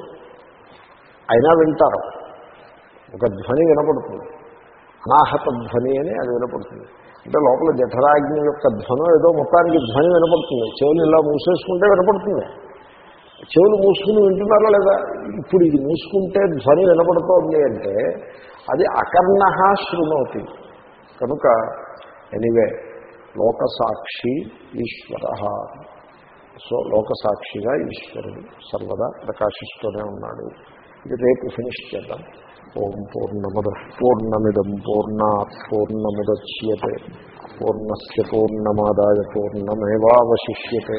అయినా వింటారు. ఒక ధ్వని వినపడుతుంది. అనాహత ధ్వని అని అది వినపడుతుంది. అంటే లోపల జఠరాగ్ని యొక్క ధ్వనం ఏదో మొత్తానికి ధ్వని వినపడుతుంది. చెవులు ఇలా మూసేసుకుంటే వినపడుతుంది. చెవులు మూసుకుని వింటున్నారా లేదా? ఇప్పుడు ఇది మూసుకుంటే ధ్వని వినపడుతోంది అంటే అది అకర్ణ శృణోతి. కనుక ఎనివే లోకసాక్షి ఈశ్వర. సో లోకసాక్షిగా ఈశ్వరుడు సర్వదా ప్రకాశిస్తూనే ఉన్నాడు. ఇది రేపు ఫినిష్ చేద్దాం. ఓం పూర్ణమద పూర్ణమిదం పూర్ణా పూర్ణముద్యతే పూర్ణస్ పూర్ణమాదాయ పూర్ణమేవాశిష్యే